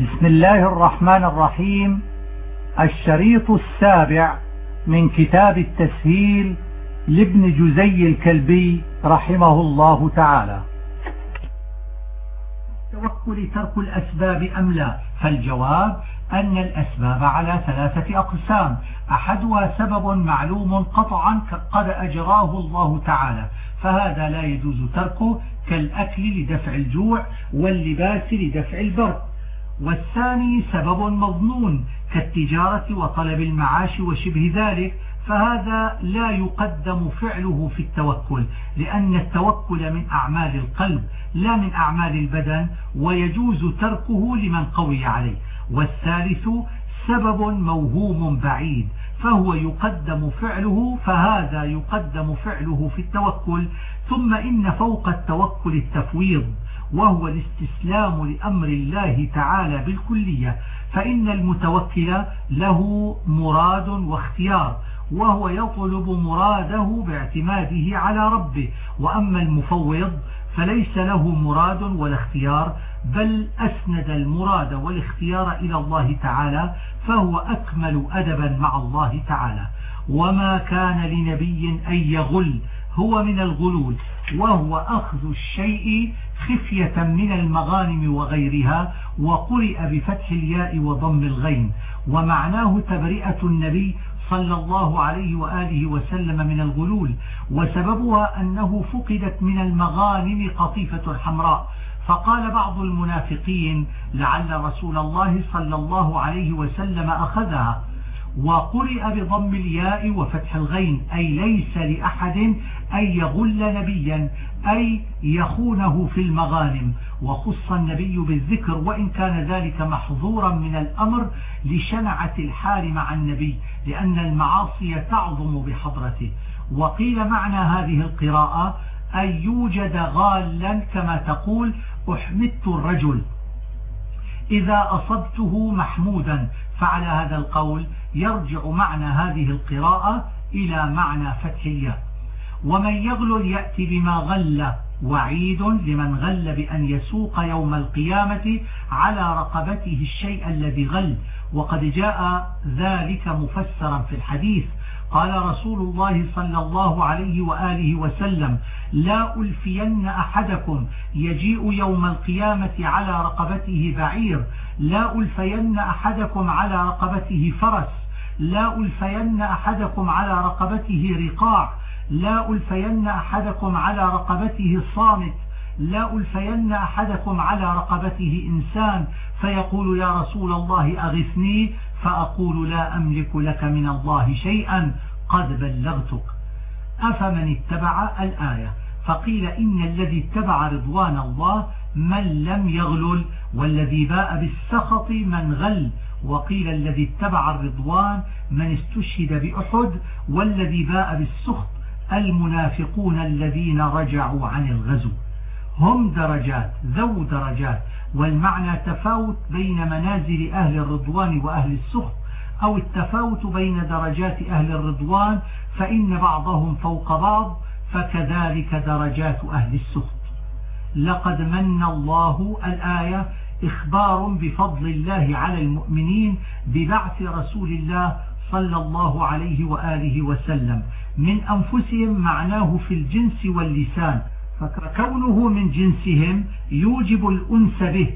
بسم الله الرحمن الرحيم. الشريط السابع من كتاب التسهيل لابن جزي الكلبي رحمه الله تعالى. التوكل ترك الأسباب أم لا؟ فالجواب أن الأسباب على ثلاثة أقسام. أحدها سبب معلوم قطعا قد أجراه الله تعالى فهذا لا يجوز تركه كالأكل لدفع الجوع واللباس لدفع البرد والثاني سبب مظنون كالتجارة وطلب المعاش وشبه ذلك فهذا لا يقدم فعله في التوكل لأن التوكل من أعمال القلب لا من أعمال البدن ويجوز تركه لمن قوي عليه. والثالث سبب موهوم بعيد فهو يقدم فعله فهذا يقدم فعله في التوكل ثم إن فوق التوكل التفويض. وهو الاستسلام لأمر الله تعالى بالكلية فإن المتوكل له مراد واختيار وهو يطلب مراده باعتماده على ربه. وأما المفوض فليس له مراد ولا اختيار بل أسند المراد والاختيار إلى الله تعالى فهو أكمل أدبا مع الله تعالى. وما كان لنبي أن يغل هو من الغلول وهو أخذ الشيء خفية من المغانم وغيرها وقرئ بفتح الياء وضم الغين ومعناه تبرئة النبي صلى الله عليه وآله وسلم من الغلول وسببها أنه فقدت من المغانم قطيفة حمراء. فقال بعض المنافقين لعل رسول الله صلى الله عليه وسلم أخذها. وقرئ بضم الياء وفتح الغين أي ليس لأحد أن يغل نبيا أي يخونه في المغانم. وخص النبي بالذكر وإن كان ذلك محظورا من الأمر لشنعة الحال مع النبي لأن المعاصي تعظم بحضرته. وقيل معنى هذه القراءة أن يوجد غالا كما تقول أحمدت الرجل. إذا أصبته محمودا فعلى هذا القول يرجع معنى هذه القراءة إلى معنى فتح الياء. ومن يغلل يأتي بما غل وعيد لمن غل بأن يسوق يوم القيامة على رقبته الشيء الذي غل. وقد جاء ذلك مفسرا في الحديث. قال رسول الله صلى الله عليه وآله وسلم لا ألفين أحدكم يجيء يوم القيامة على رقبته بعير لا ألفين أحدكم على رقبته فرس لا ألفين أحدكم على رقبته رقاع لا ألفين أحدكم على رقبته صامت لا ألفين أحدكم على رقبته إنسان. فيقول يا رسول الله أغثني فأقول لا أملك لك من الله شيئا قد بلغتك. أفمن اتبع الآية؟ فقيل إن الذي اتبع رضوان الله من لم يغلل والذي باء بالسخط من غل وقيل الذي اتبع الرضوان من استشهد بأحد والذي باء بالسخط المنافقون الذين رجعوا عن الغزو. هم درجات ذو درجات والمعنى تفاوت بين منازل أهل الرضوان وأهل السخط أو التفاوت بين درجات أهل الرضوان فإن بعضهم فوق بعض فكذلك درجات أهل السخط. لقد من الله الآية إخبار بفضل الله على المؤمنين ببعث رسول الله صلى الله عليه وآله وسلم من أنفسهم معناه في الجنس واللسان فكونه من جنسهم يوجب الأنس به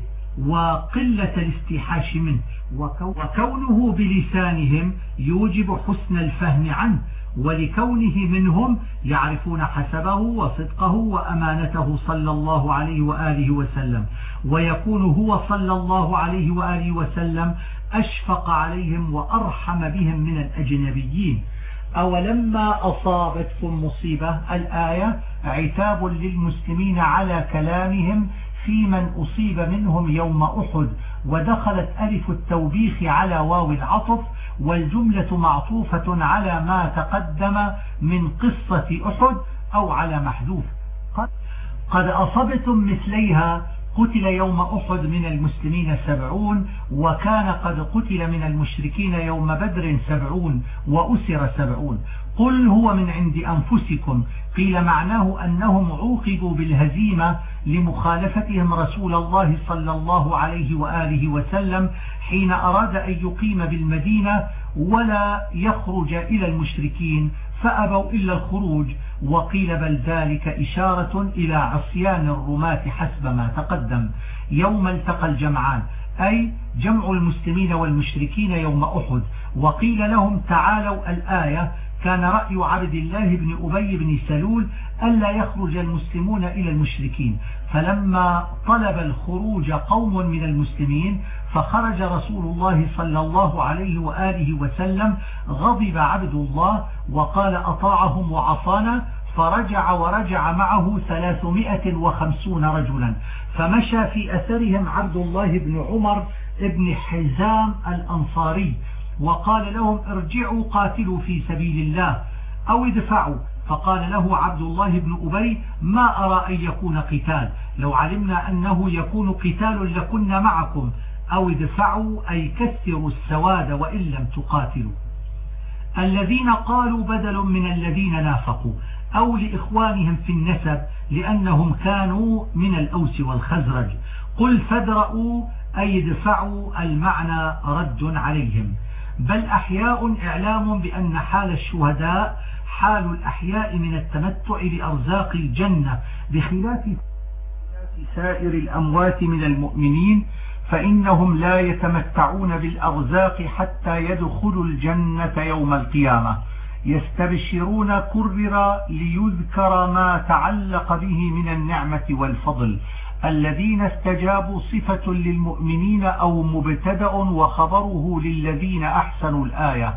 وقلة الاستحاش منه وكونه بلسانهم يوجب حسن الفهم عنه ولكونه منهم يعرفون حسبه وصدقه وأمانته صلى الله عليه وآله وسلم ويكون هو صلى الله عليه وآله وسلم أشفق عليهم وأرحم بهم من الأجنبيين. أولما أصابتكم مصيبة؟ الآية عتاب للمسلمين على كلامهم في من أصيب منهم يوم أحد ودخلت ألف التوبيخ على واو العطف والجملة معطوفة على ما تقدم من قصة أحد أو على محذوف. قد أصبتم مثليها قتل يوم أحد من المسلمين سبعون وكان قد قتل من المشركين يوم بدر سبعون وأسر سبعون. قل هو من عند أنفسكم. قيل معناه أنهم عوقبوا بالهزيمة لمخالفتهم رسول الله صلى الله عليه وآله وسلم حين أراد أن يقيم بالمدينة ولا يخرج إلى المشركين فأبوا إلا الخروج. وقيل بل ذلك إشارة إلى عصيان الرماة حسب ما تقدم. يوم التقى الجمعان أي جمع المسلمين والمشركين يوم أحد. وقيل لهم تعالوا الآية كان رأي عبد الله بن أبي بن سلول ألا يخرج المسلمون إلى المشركين. فلما طلب الخروج قوم من المسلمين فخرج رسول الله صلى الله عليه وآله وسلم غضب عبد الله وقال أطاعهم وعصانا فرجع ورجع معه ثلاثمائة وخمسون رجلا. فمشى في أثرهم عبد الله بن عمر بن حزام الأنصاري. وقال لهم ارجعوا قاتلوا في سبيل الله أو ادفعوا. فقال له عبد الله بن أبي ما أرى أن يكون قتال؟ لو علمنا أنه يكون قتال لكنا معكم. أو ادفعوا أي كثروا السواد وإن لم تقاتلوا. الذين قالوا بدل من الذين نافقوا أو لإخوانهم في النسب لأنهم كانوا من الأوس والخزرج. قل فادرؤوا أي ادفعوا المعنى رد عليهم. بل أحياء إعلام بأن حال الشهداء حال الأحياء من التمتع بأرزاق الجنة بخلاف سائر الأموات من المؤمنين فإنهم لا يتمتعون بالأرزاق حتى يدخلوا الجنة يوم القيامة. يستبشرون كرر ليذكر ما تعلق به من النعمة والفضل. الذين استجابوا صفة للمؤمنين أو مبتدأ وخبره للذين أحسنوا الآية.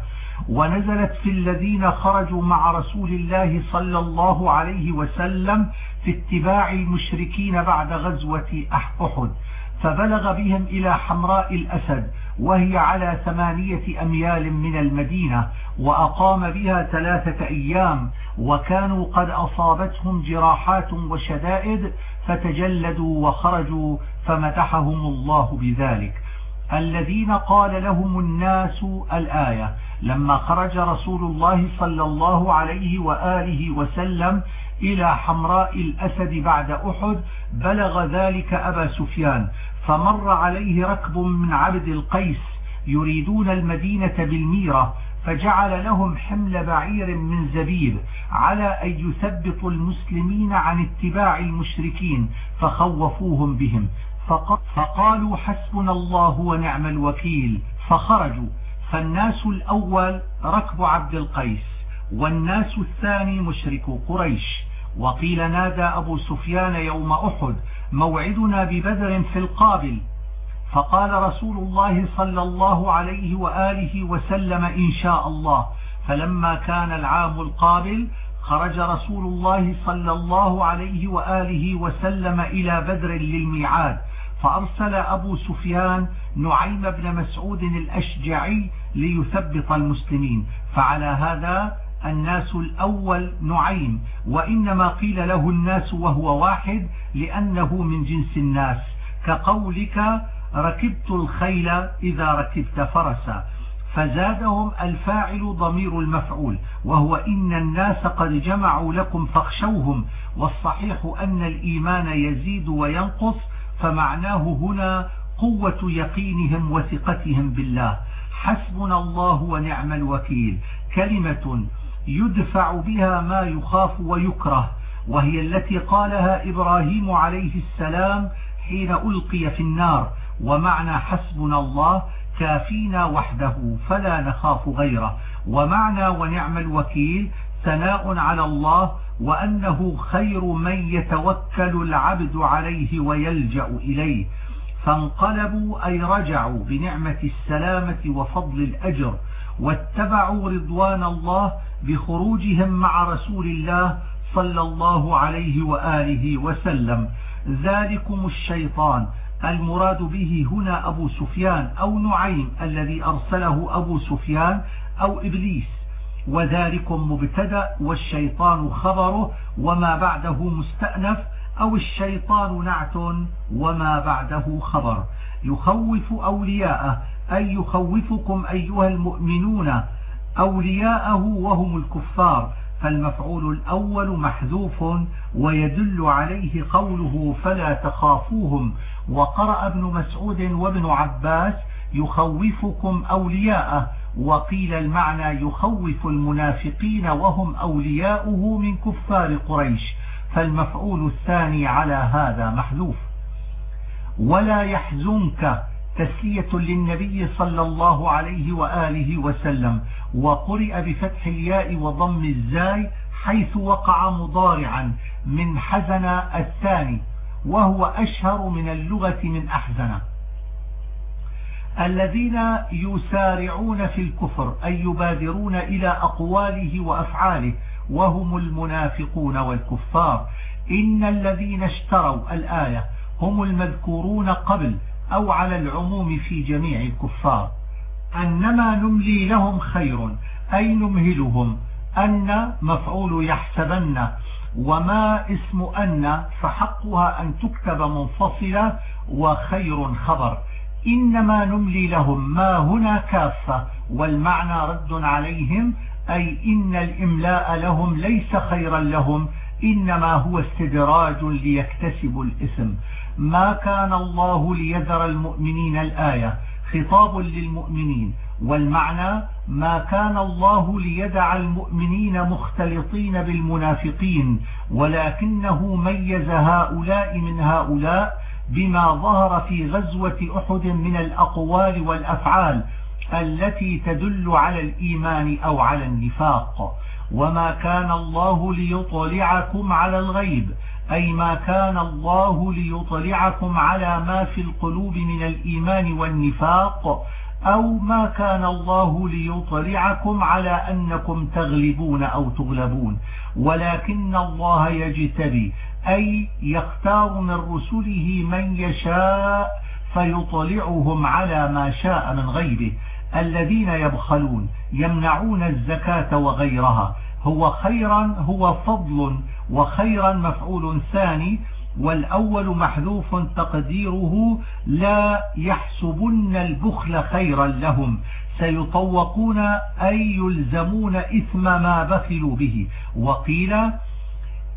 ونزلت في الذين خرجوا مع رسول الله صلى الله عليه وسلم في اتباع المشركين بعد غزوة أحد. فبلغ بهم إلى حمراء الأسد وهي على ثمانية أميال من المدينة وأقام بها ثلاثة أيام وكانوا قد أصابتهم جراحات وشدائد فتجلدوا وخرجوا فمدحهم الله بذلك. الذين قال لهم الناس الآية لما خرج رسول الله صلى الله عليه وآله وسلم إلى حمراء الأسد بعد أحد بلغ ذلك أبا سفيان فمر عليه ركب من عبد القيس يريدون المدينة بالميرة فجعل لهم حمل بعير من زبيب على أن يثبطوا المسلمين عن اتباع المشركين فخوفوهم بهم. فقالوا حسبنا الله ونعم الوكيل. فخرجوا. فالناس الأول ركب عبد القيس والناس الثاني مشرك قريش. وقيل نادى أبو سفيان يوم أحد موعدنا ببدر في القابل. فقال رسول الله صلى الله عليه وآله وسلم إن شاء الله. فلما كان العام القابل خرج رسول الله صلى الله عليه وآله وسلم إلى بدر للميعاد فأرسل أبو سفيان نعيم بن مسعود الأشجعي ليثبط المسلمين. فعلى هذا الناس الأول نعيم وإنما قيل له الناس وهو واحد لأنه من جنس الناس. كقولك ركبت الخيل إذا ركبت فرسا فزادهم الفاعل ضمير المفعول وهو إن الناس قد جمعوا لكم فاخشوهم والصحيح أن الإيمان يزيد وينقص فمعناه هنا قوة يقينهم وثقتهم بالله. حسبنا الله ونعم الوكيل. كلمة يدفع بها ما يخاف ويكره وهي التي قالها إبراهيم عليه السلام حين ألقي في النار. ومعنى حسبنا الله كافينا وحده فلا نخاف غيره. ومعنى ونعم الوكيل ثناء على الله وأنه خير من يتوكل العبد عليه ويلجأ إليه. فانقلبوا أي رجعوا بنعمة السلامة وفضل الأجر واتبعوا رضوان الله بخروجهم مع رسول الله صلى الله عليه وآله وسلم. ذلكم الشيطان. المراد به هنا أبو سفيان أو نعيم الذي أرسله أبو سفيان أو إبليس. وذلكم مبتدأ والشيطان خبره وما بعده مستأنف أو الشيطان نعت وما بعده خبر. يخوف أولياءه أي يخوفكم أيها المؤمنون أولياءه وهم الكفار. فالمفعول الأول محذوف ويدل عليه قوله فلا تخافوهم. وقرأ ابن مسعود وابن عباس يخوفكم أولياءه وقيل المعنى يخوف المنافقين وهم أولياؤه من كفار قريش. فالمفعول الثاني على هذا محذوف. ولا يحزنك تسلية للنبي صلى الله عليه وآله وسلم وقرئ بفتح الياء وضم الزاي حيث وقع مضارعا من حزن الثاني وهو أشهر من اللغة من أحزن. الذين يسارعون في الكفر أي يبادرون إلى أقواله وأفعاله وهم المنافقون والكفار. إن الذين اشتروا الآية هم المذكورون قبل أو على العموم في جميع الكفار. أنما نملي لهم خير أي نمهلهم. أن مفعول يحسبن وما اسم أن فحقها أن تكتب منفصلة وخير خبر. إنما نملي لهم ما هنا كافة والمعنى رد عليهم أي إن الإملاء لهم ليس خيرا لهم إنما هو استدراج ليكتسبوا الإثم ما كان الله ليذر المؤمنين الآية. خطاب للمؤمنين. والمعنى ما كان الله ليدع المؤمنين مختلطين بالمنافقين ولكنه ميز هؤلاء من هؤلاء بما ظهر في غزوة أحد من الأقوال والأفعال التي تدل على الإيمان أو على النفاق. وما كان الله ليطلعكم على الغيب أي ما كان الله ليطلعكم على ما في القلوب من الإيمان والنفاق أو ما كان الله ليطلعكم على أنكم تغلبون أو تغلبون. ولكن الله يجتبي أي يختار من رسله من يشاء فيطلعهم على ما شاء من غيره الذين يبخلون يمنعون الزكاة وغيرها. هو خيرا هو فضل وخيرا مفعول ثاني والأول محذوف تقديره لا يحسبن البخل خيرا لهم. سيطوقون أي يلزمون إثم ما بخلوا به. وقيل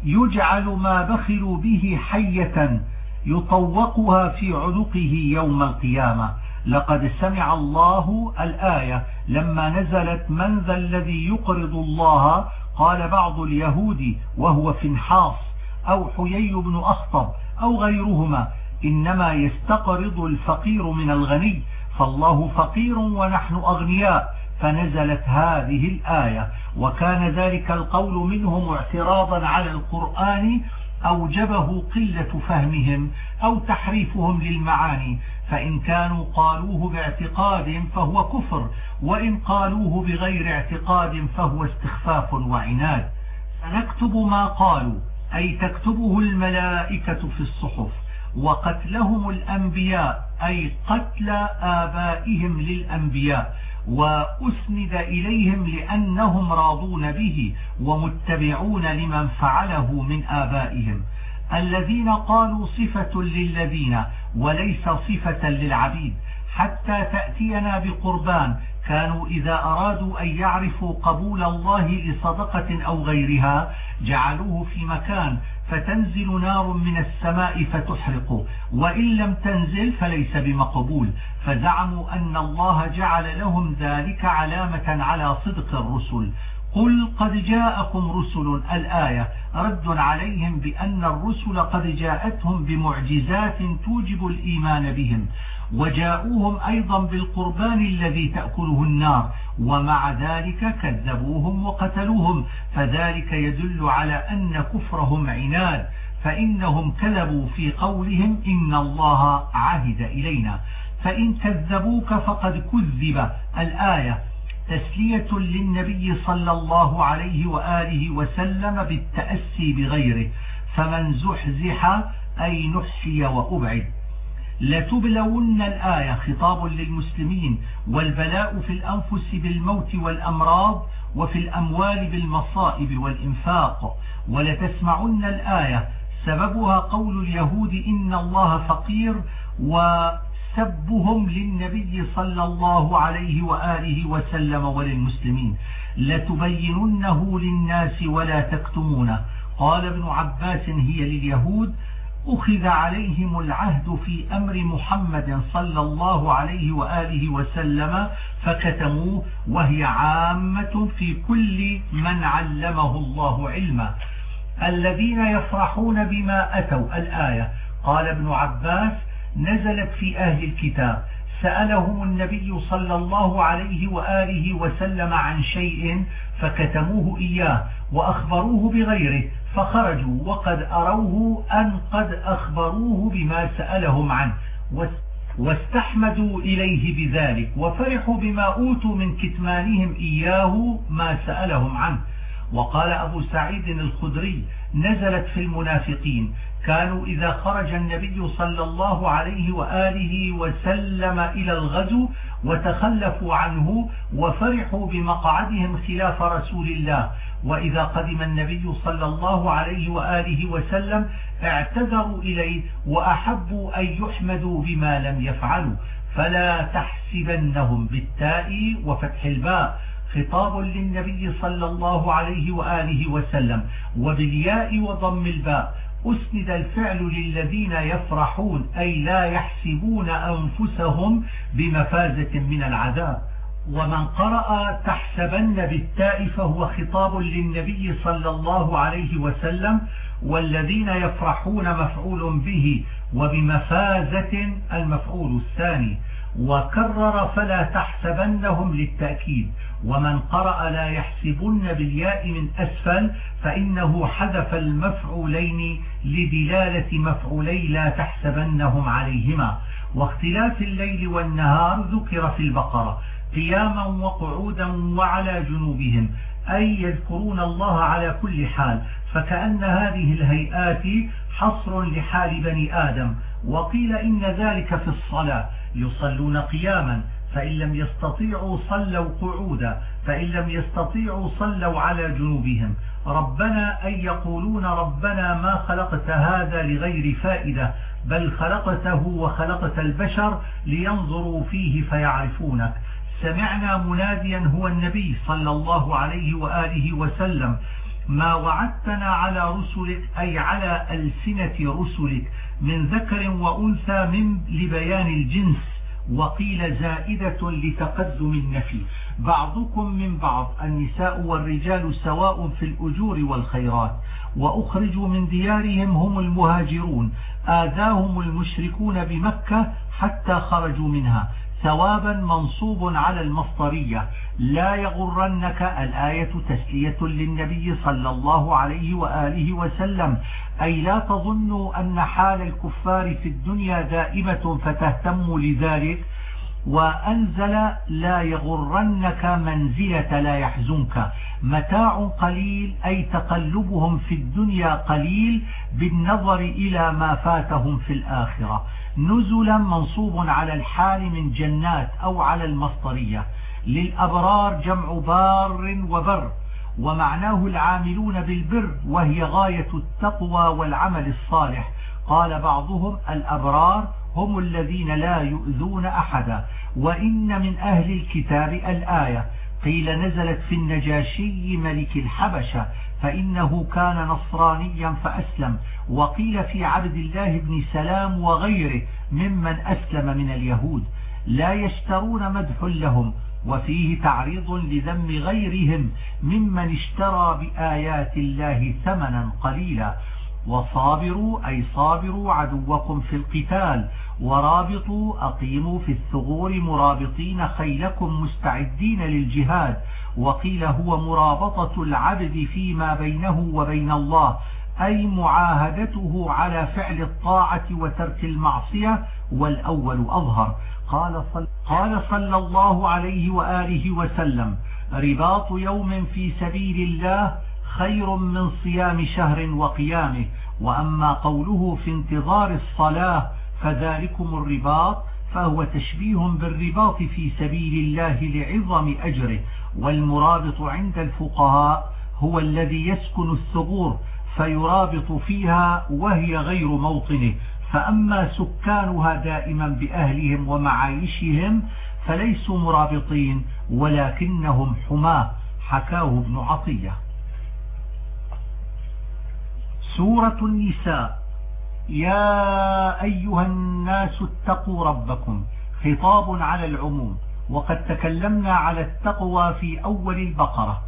يجعل ما بخلوا به حية يطوقها في عنقه يوم القيامة. لقد سمع الله الآية. لما نزلت من ذا الذي يقرض الله؟ قال بعض اليهود وهو فنحاص أو حيي بن أخطب أو غيرهما. إنما يستقرض الفقير من الغني. فالله فقير ونحن أغنياء. فنزلت هذه الآية. وكان ذلك القول منهم اعتراضا على القرآن أوجبه قلة فهمهم أو تحريفهم للمعاني فإن كانوا قالوه باعتقاد فهو كفر وإن قالوه بغير اعتقاد فهو استخفاف وعناد. سنكتب ما قالوا أي تكتبه الملائكة في الصحف وقتلهم الأنبياء أي قتل آبائهم للأنبياء. وأسند إليهم لأنهم راضون به ومتبعون لمن فعله من آبائهم. الذين قالوا صفة للذين وليس صفة للعبيد. حتى تأتينا بقربان كانوا إذا أرادوا أن يعرفوا قبول الله لصدقة أو غيرها جعلوه في مكان فتنزل نار من السماء فتحرق وإن لم تنزل فليس بمقبول. فزعموا أن الله جعل لهم ذلك علامة على صدق الرسل. قل قد جاءكم رسل الآية رد عليهم بأن الرسل قد جاءتهم بمعجزات توجب الإيمان بهم. وجاءوهم أيضا بالقربان الذي تأكله النار ومع ذلك كذبوهم وقتلوهم. فذلك يدل على أن كفرهم عناد فإنهم كذبوا في قولهم إن الله عهد إلينا. فإن كذبوك فقد كذب. الآية تسلية للنبي صلى الله عليه وآله وسلم بالتأسي بغيره فمن زحزح أي نحشي وأبعد. لتبلون الآية خطاب للمسلمين والبلاء في الأنفس بالموت والأمراض وفي الأموال بالمصائب والإنفاق. ولتسمعن الآية سببها قول اليهود إن الله فقير وسبهم للنبي صلى الله عليه وآله وسلم وللمسلمين. لتبيننه للناس ولا تكتمونه. قال ابن عباس هي لليهود أخذ عليهم العهد في أمر محمد صلى الله عليه وآله وسلم فكتموه وهي عامة في كل من علمه الله علما. الذين يفرحون بما أتوا الآية قال ابن عباس نزلت في أهل الكتاب. سألهم النبي صلى الله عليه وآله وسلم عن شيء فكتموه إياه وأخبروه بغيره. فخرجوا وقد أروه أن قد أخبروه بما سألهم عنه واستحمدوا إليه بذلك وفرحوا بما أوتوا من كتمانهم إياه ما سألهم عنه. وقال أبو سعيد الخدري نزلت في المنافقين كانوا إذا خرج النبي صلى الله عليه وآله وسلم إلى الغزو وتخلفوا عنه وفرحوا بمقعدهم خلاف رسول الله وإذا قدم النبي صلى الله عليه وآله وسلم اعتذروا إليه وأحبوا أن يحمدوا بما لم يفعلوا. فلا تحسبنهم بالتاء وفتح الباء. خطاب للنبي صلى الله عليه وآله وسلم وبالياء وضم الباء. أسند الفعل للذين يفرحون أي لا يحسبون أنفسهم بمفازة من العذاب. ومن قرأ تحسبن بالتاء فهو خطاب للنبي صلى الله عليه وسلم والذين يفرحون مفعول به وبمفازة المفعول الثاني. وكرر فلا تحسبنهم للتأكيد. ومن قرأ لا يحسبن بالياء من أسفل فإنه حذف المفعولين لدلالة مفعولي لا تحسبنهم عليهما. واختلاف الليل والنهار ذكر في البقرة. قياما وقعودا وعلى جنوبهم أي يذكرون الله على كل حال فكأن هذه الهيئات حصر لحال بني آدم. وقيل إن ذلك في الصلاة يصلون قياما فإن لم يستطيعوا صلوا قعودا فإن لم يستطيعوا صلوا على جنوبهم. ربنا أي يقولون ربنا ما خلقت هذا لغير فائدة بل خلقته وخلقت البشر لينظروا فيه فيعرفونك. سمعنا مناديا هو النبي صلى الله عليه وآله وسلم ما وعدتنا على رسلك أي على ألسنة رسلك من ذكر وأنثى من لبيان الجنس وقيل زائدة لتقدم النفي. بعضكم من بعض النساء والرجال سواء في الأجور والخيرات وأخرجوا من ديارهم هم المهاجرون آذاهم المشركون بمكة حتى خرجوا منها. ثوابا منصوب على المصدرية. لا يغرنك الآية تسلية للنبي صلى الله عليه وآله وسلم. أي لا تظنوا أن حال الكفار في الدنيا دائمة فتهتم لذلك. وأنزل لا يغرنك منزلة لا يحزنك. متاع قليل أي تقلبهم في الدنيا قليل بالنظر إلى ما فاتهم في الآخرة. نزلا منصوب على الحال من جنات أو على المصطرية. للأبرار جمع بار وبر ومعناه العاملون بالبر وهي غاية التقوى والعمل الصالح. قال بعضهم الأبرار هم الذين لا يؤذون أحدا وإن من أهل الكتاب الآية. قيل نزلت في النجاشي ملك الحبشة فإنه كان نصرانيا فأسلم. وقيل في عبد الله بن سلام وغيره ممن أسلم من اليهود لا يشترون مدح لهم وفيه تعريض لذم غيرهم ممن اشترى بآيات الله ثمنا قليلا. وصابروا أي صابروا عدوكم في القتال ورابطوا أقيموا في الثغور مرابطين خيلكم مستعدين للجهاد. وقيل هو مرابطة العبد فيما بينه وبين الله أي معاهدته على فعل الطاعة وترك المعصية والأول أظهر. قال صل قال صلى الله عليه وآله وسلم رباط يوم في سبيل الله خير من صيام شهر وقيامه. وأما قوله في انتظار الصلاة فذلكم الرباط فهو تشبيه بالرباط في سبيل الله لعظم أجره. والمرابط عند الفقهاء هو الذي يسكن الثغور فيرابط فيها وهي غير موطنه. فأما سكانها دائما بأهلهم ومعايشهم فليسوا مرابطين ولكنهم حماه حكاه ابن عطية. سورة النساء يا أيها الناس اتقوا ربكم. خطاب على العموم. وقد تكلمنا على التقوى في أول البقرة.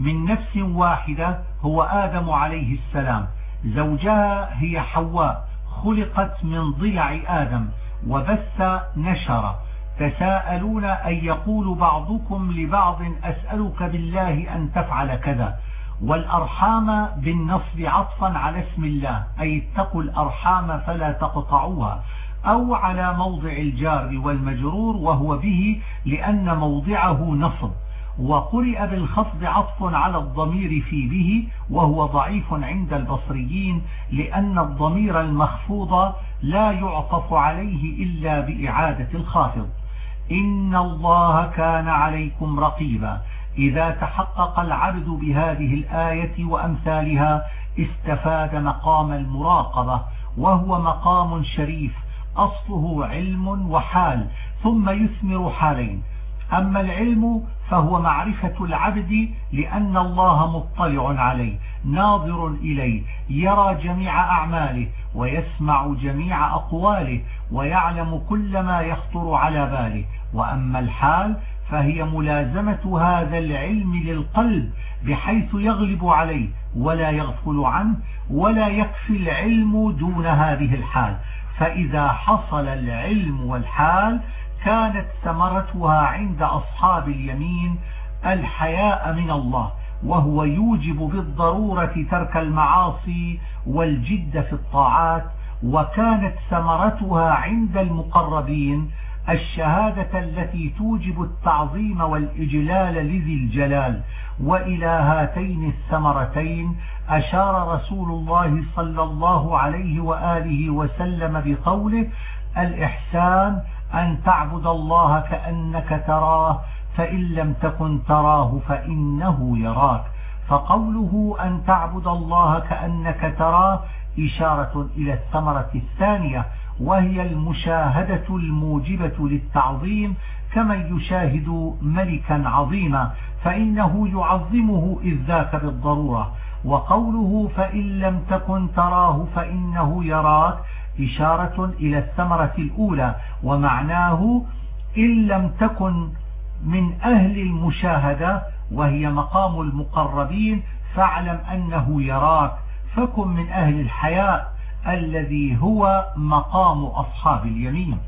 من نفس واحدة هو آدم عليه السلام. زوجها هي حواء خلقت من ضلع آدم وبث نشر. تساءلون أن يقول بعضكم لبعض أسألك بالله أن تفعل كذا. والأرحام بالنصب عطفا على اسم الله أي اتقوا الأرحام فلا تقطعوها. أو على موضع الجار والمجرور وهو به لأن موضعه نصب. وقرئ بالخفض عطف على الضمير في به وهو ضعيف عند البصريين لأن الضمير المخفوض لا يعطف عليه إلا بإعادة الخافض. إن الله كان عليكم رقيبا. إذا تحقق العبد بهذه الآية وأمثالها استفاد مقام المراقبة وهو مقام شريف أصله علم وحال ثم يثمر حالين. أما العلم فهو معرفة العبد لأن الله مطلع عليه ناظر إليه يرى جميع أعماله ويسمع جميع أقواله ويعلم كل ما يخطر على باله. وأما الحال فهي ملازمة هذا العلم للقلب بحيث يغلب عليه ولا يغفل عنه ولا يكفي العلم دون هذه الحال. فإذا حصل العلم والحال كانت ثمرتها عند أصحاب اليمين الحياء من الله وهو يوجب بالضرورة ترك المعاصي والجد في الطاعات وكانت ثمرتها عند المقربين الشهادة التي توجب التعظيم والإجلال لذي الجلال. وإلى هاتين الثمرتين أشار رسول الله صلى الله عليه وآله وسلم بقوله الإحسان أن تعبد الله كأنك تراه فإن لم تكن تراه فإنه يراك. فقوله أن تعبد الله كأنك تراه إشارة إلى الثمرة الثانية وهي المشاهدة الموجبة للتعظيم كمن يشاهد ملكا عظيما فإنه يعظمه إذ ذاك بالضرورة. وقوله فإن لم تكن تراه فإنه يراك إشارة إلى الثمرة الأولى ومعناه إن لم تكن من أهل المشاهدة وهي مقام المقربين فاعلم أنه يراك فكن من أهل الحياء الذي هو مقام أصحاب اليمين.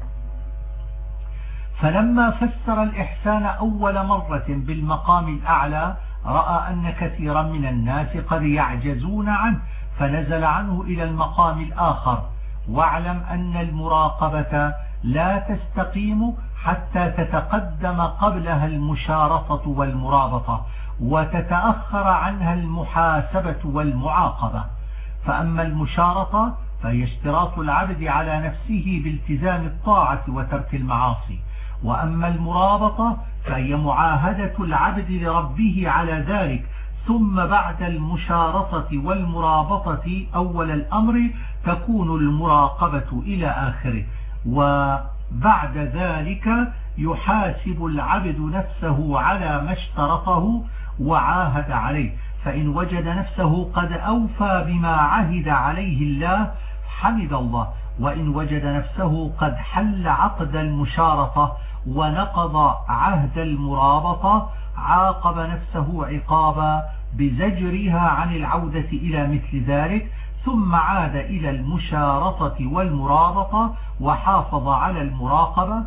فلما فسر الإحسان أول مرة بالمقام الأعلى رأى أن كثيرا من الناس قد يعجزون عنه فنزل عنه إلى المقام الآخر. واعلم أن المراقبة لا تستقيم حتى تتقدم قبلها المشارطة والمرابطة وتتأخر عنها المحاسبة والمعاقبة. فأما المشارطة فهي اشتراط العبد على نفسه بالتزام الطاعة وترك المعاصي. وأما المرابطة فهي معاهدة العبد لربه على ذلك. ثم بعد المشارطة والمرابطة أول الأمر تكون المراقبة إلى آخره. وبعد ذلك يحاسب العبد نفسه على ما اشترطه وعاهد عليه. فإن وجد نفسه قد أوفى بما عهد عليه الله حمد الله. وإن وجد نفسه قد حل عقد المشارطة ونقض عهد المرابطة عاقب نفسه عقابا بزجرها عن العودة إلى مثل ذلك ثم عاد إلى المشارطة والمرابطة وحافظ على المراقبة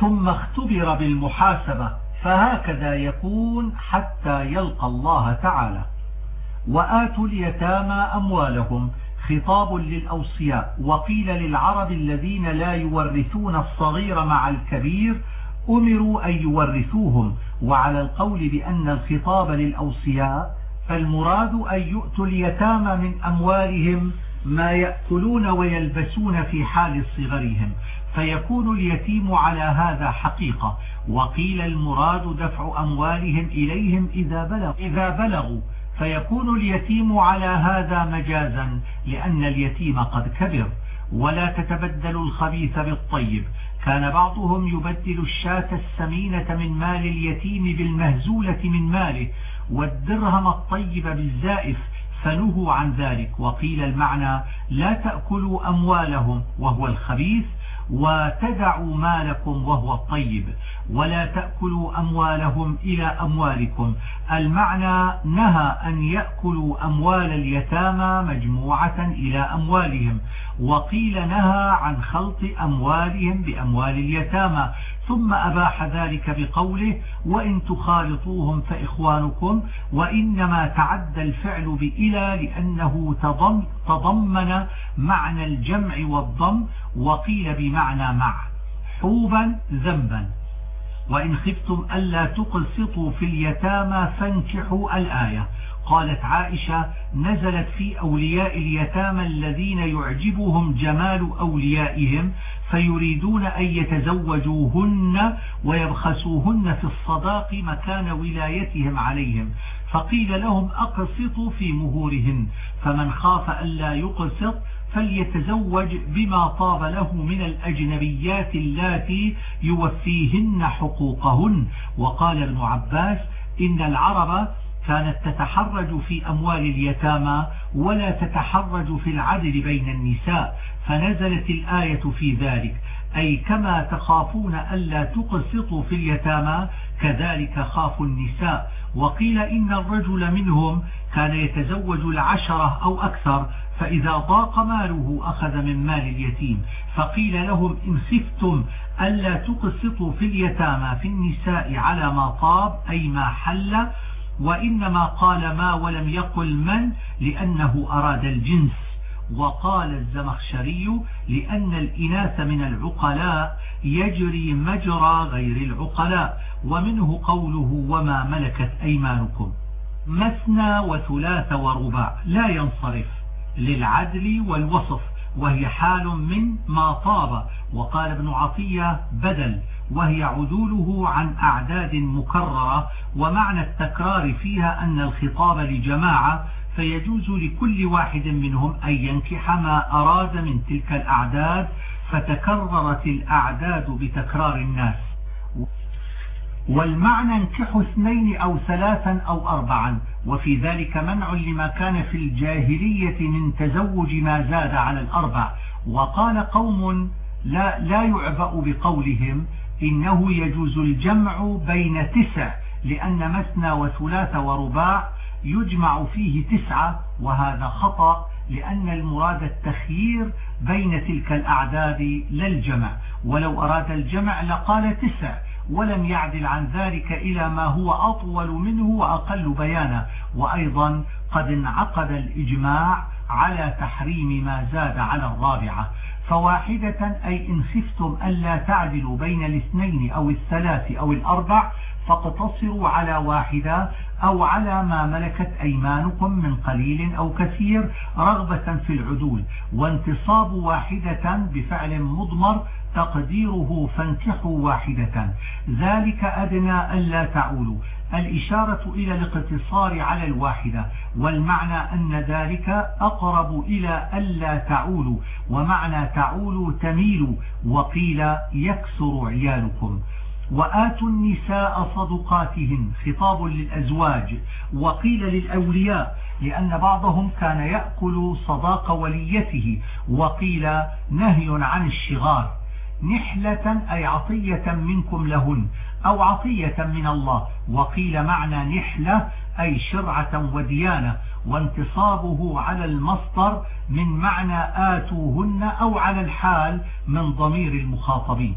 ثم اختبر بالمحاسبة فهكذا يكون حتى يلقى الله تعالى. وآتوا اليتامى أموالهم. خطاب للأوصياء وقيل للعرب الذين لا يورثون الصغير مع الكبير أمروا أن يورثوهم. وعلى القول بأن الخطاب للأوصياء فالمراد أن يؤتوا اليتامى من أموالهم ما يأكلون ويلبسون في حال صغرهم فيكون اليتيم على هذا حقيقة. وقيل المراد دفع أموالهم إليهم إذا بلغوا, إذا بلغوا. فيكون اليتيم على هذا مجازا لأن اليتيم قد كبر ولا تتبدل الخبيث بالطيب. كان بعضهم يبدل الشاة السمينة من مال اليتيم بالمهزولة من ماله والدرهم الطيب بالزائف فنهوا عن ذلك. وقيل المعنى لا تأكلوا أموالهم وهو الخبيث وتدعوا مالكم وهو الطيب. ولا تأكلوا أموالهم إلى أموالكم. المعنى نهى أن يأكلوا أموال اليتامى مجموعة إلى أموالهم. وقيل نهى عن خلط أموالهم بأموال اليتامى. ثم أباح ذلك بقوله وإن تخالطوهم فإخوانكم وإنما تعدى الفعل بإلى لأنه تضمن معنى الجمع والضم وقيل بمعنى مع حوبا ذنبا. وإن خفتم ألا تقسطوا في اليتامى فانكحوا الآية. قالت عائشة نزلت في أولياء اليتامى الذين يعجبهم جمال أوليائهم فيريدون أن يتزوجوهن ويبخسوهن في الصداق مكان ولايتهم عليهم. فقيل لهم أقسطوا في مهورهن. فمن خاف ألا يقسط فليتزوج بما طاب له من الأجنبيات اللاتي يوفيهن حقوقهن. وقال ابن عباس إن العرب كانت تتحرج في أموال اليتامى ولا تتحرج في العدل بين النساء فنزلت الآية في ذلك. أي كما تخافون ألا تقسطوا في اليتامى كذلك خافوا النساء. وقيل إن الرجل منهم كان يتزوج العشرة أو أكثر فإذا ضاق ماله أخذ من مال اليتيم فقيل لهم إن خفتم ألا تقسطوا في اليتامى في النساء على ما طاب أي ما حل وإنما قال ما ولم يقل من لأنه أراد الجنس. وقال الزمخشري لأن الإناث من العقلاء يجري مجرى غير العقلاء ومنه قوله وما ملكت أيمانكم. مثنى وثلاث ورباع لا ينصرف. للعدل والوصف وهي حال من ما طاب. وقال ابن عطية بدل وهي عدوله عن أعداد مكررة. ومعنى التكرار فيها أن الخطاب لجماعة فيجوز لكل واحد منهم أن ينكح ما أراد من تلك الأعداد فتكررت الأعداد بتكرار الناس. والمعنى انكحوا اثنين أو ثلاثا أو أربعا وفي ذلك منع لما كان في الجاهلية من تزوج ما زاد على الأربع. وقال قوم لا, لا يعبأ بقولهم إنه يجوز الجمع بين تسع لأن مثنى وثلاث ورباع يجمع فيه تسعة وهذا خطأ لأن المراد التخيير بين تلك الأعداد لا الجمع. ولو أراد الجمع لقال تسع ولم يعدل عن ذلك إلى ما هو أطول منه وأقل بيانا. وأيضا قد انعقد الإجماع على تحريم ما زاد على الرابعة. فواحدة أي إن خفتم ألا تعدلوا بين الاثنين أو الثلاث أو الأربع فاقتصروا على واحدة أو على ما ملكت أيمانكم من قليل أو كثير رغبة في العدول. وانتصاب واحدة بفعل مضمر تقديره فانكحوا واحدة. ذلك أدنى ألا تعولوا. الإشارة إلى الاقتصار على الواحدة والمعنى أن ذلك أقرب إلى ألا تعولوا. ومعنى تعولوا تميلوا وقيل يكسر عيالكم. وآتوا النساء صدقاتهن خطاب للأزواج. وقيل للأولياء لأن بعضهم كان يأكل صداق وليته. وقيل نهي عن الشغار. نحلة أي عطية منكم لهن أو عطية من الله. وقيل معنى نحلة أي شرعة وديانة وانتصابه على المصدر من معنى آتوهن أو على الحال من ضمير المخاطبين.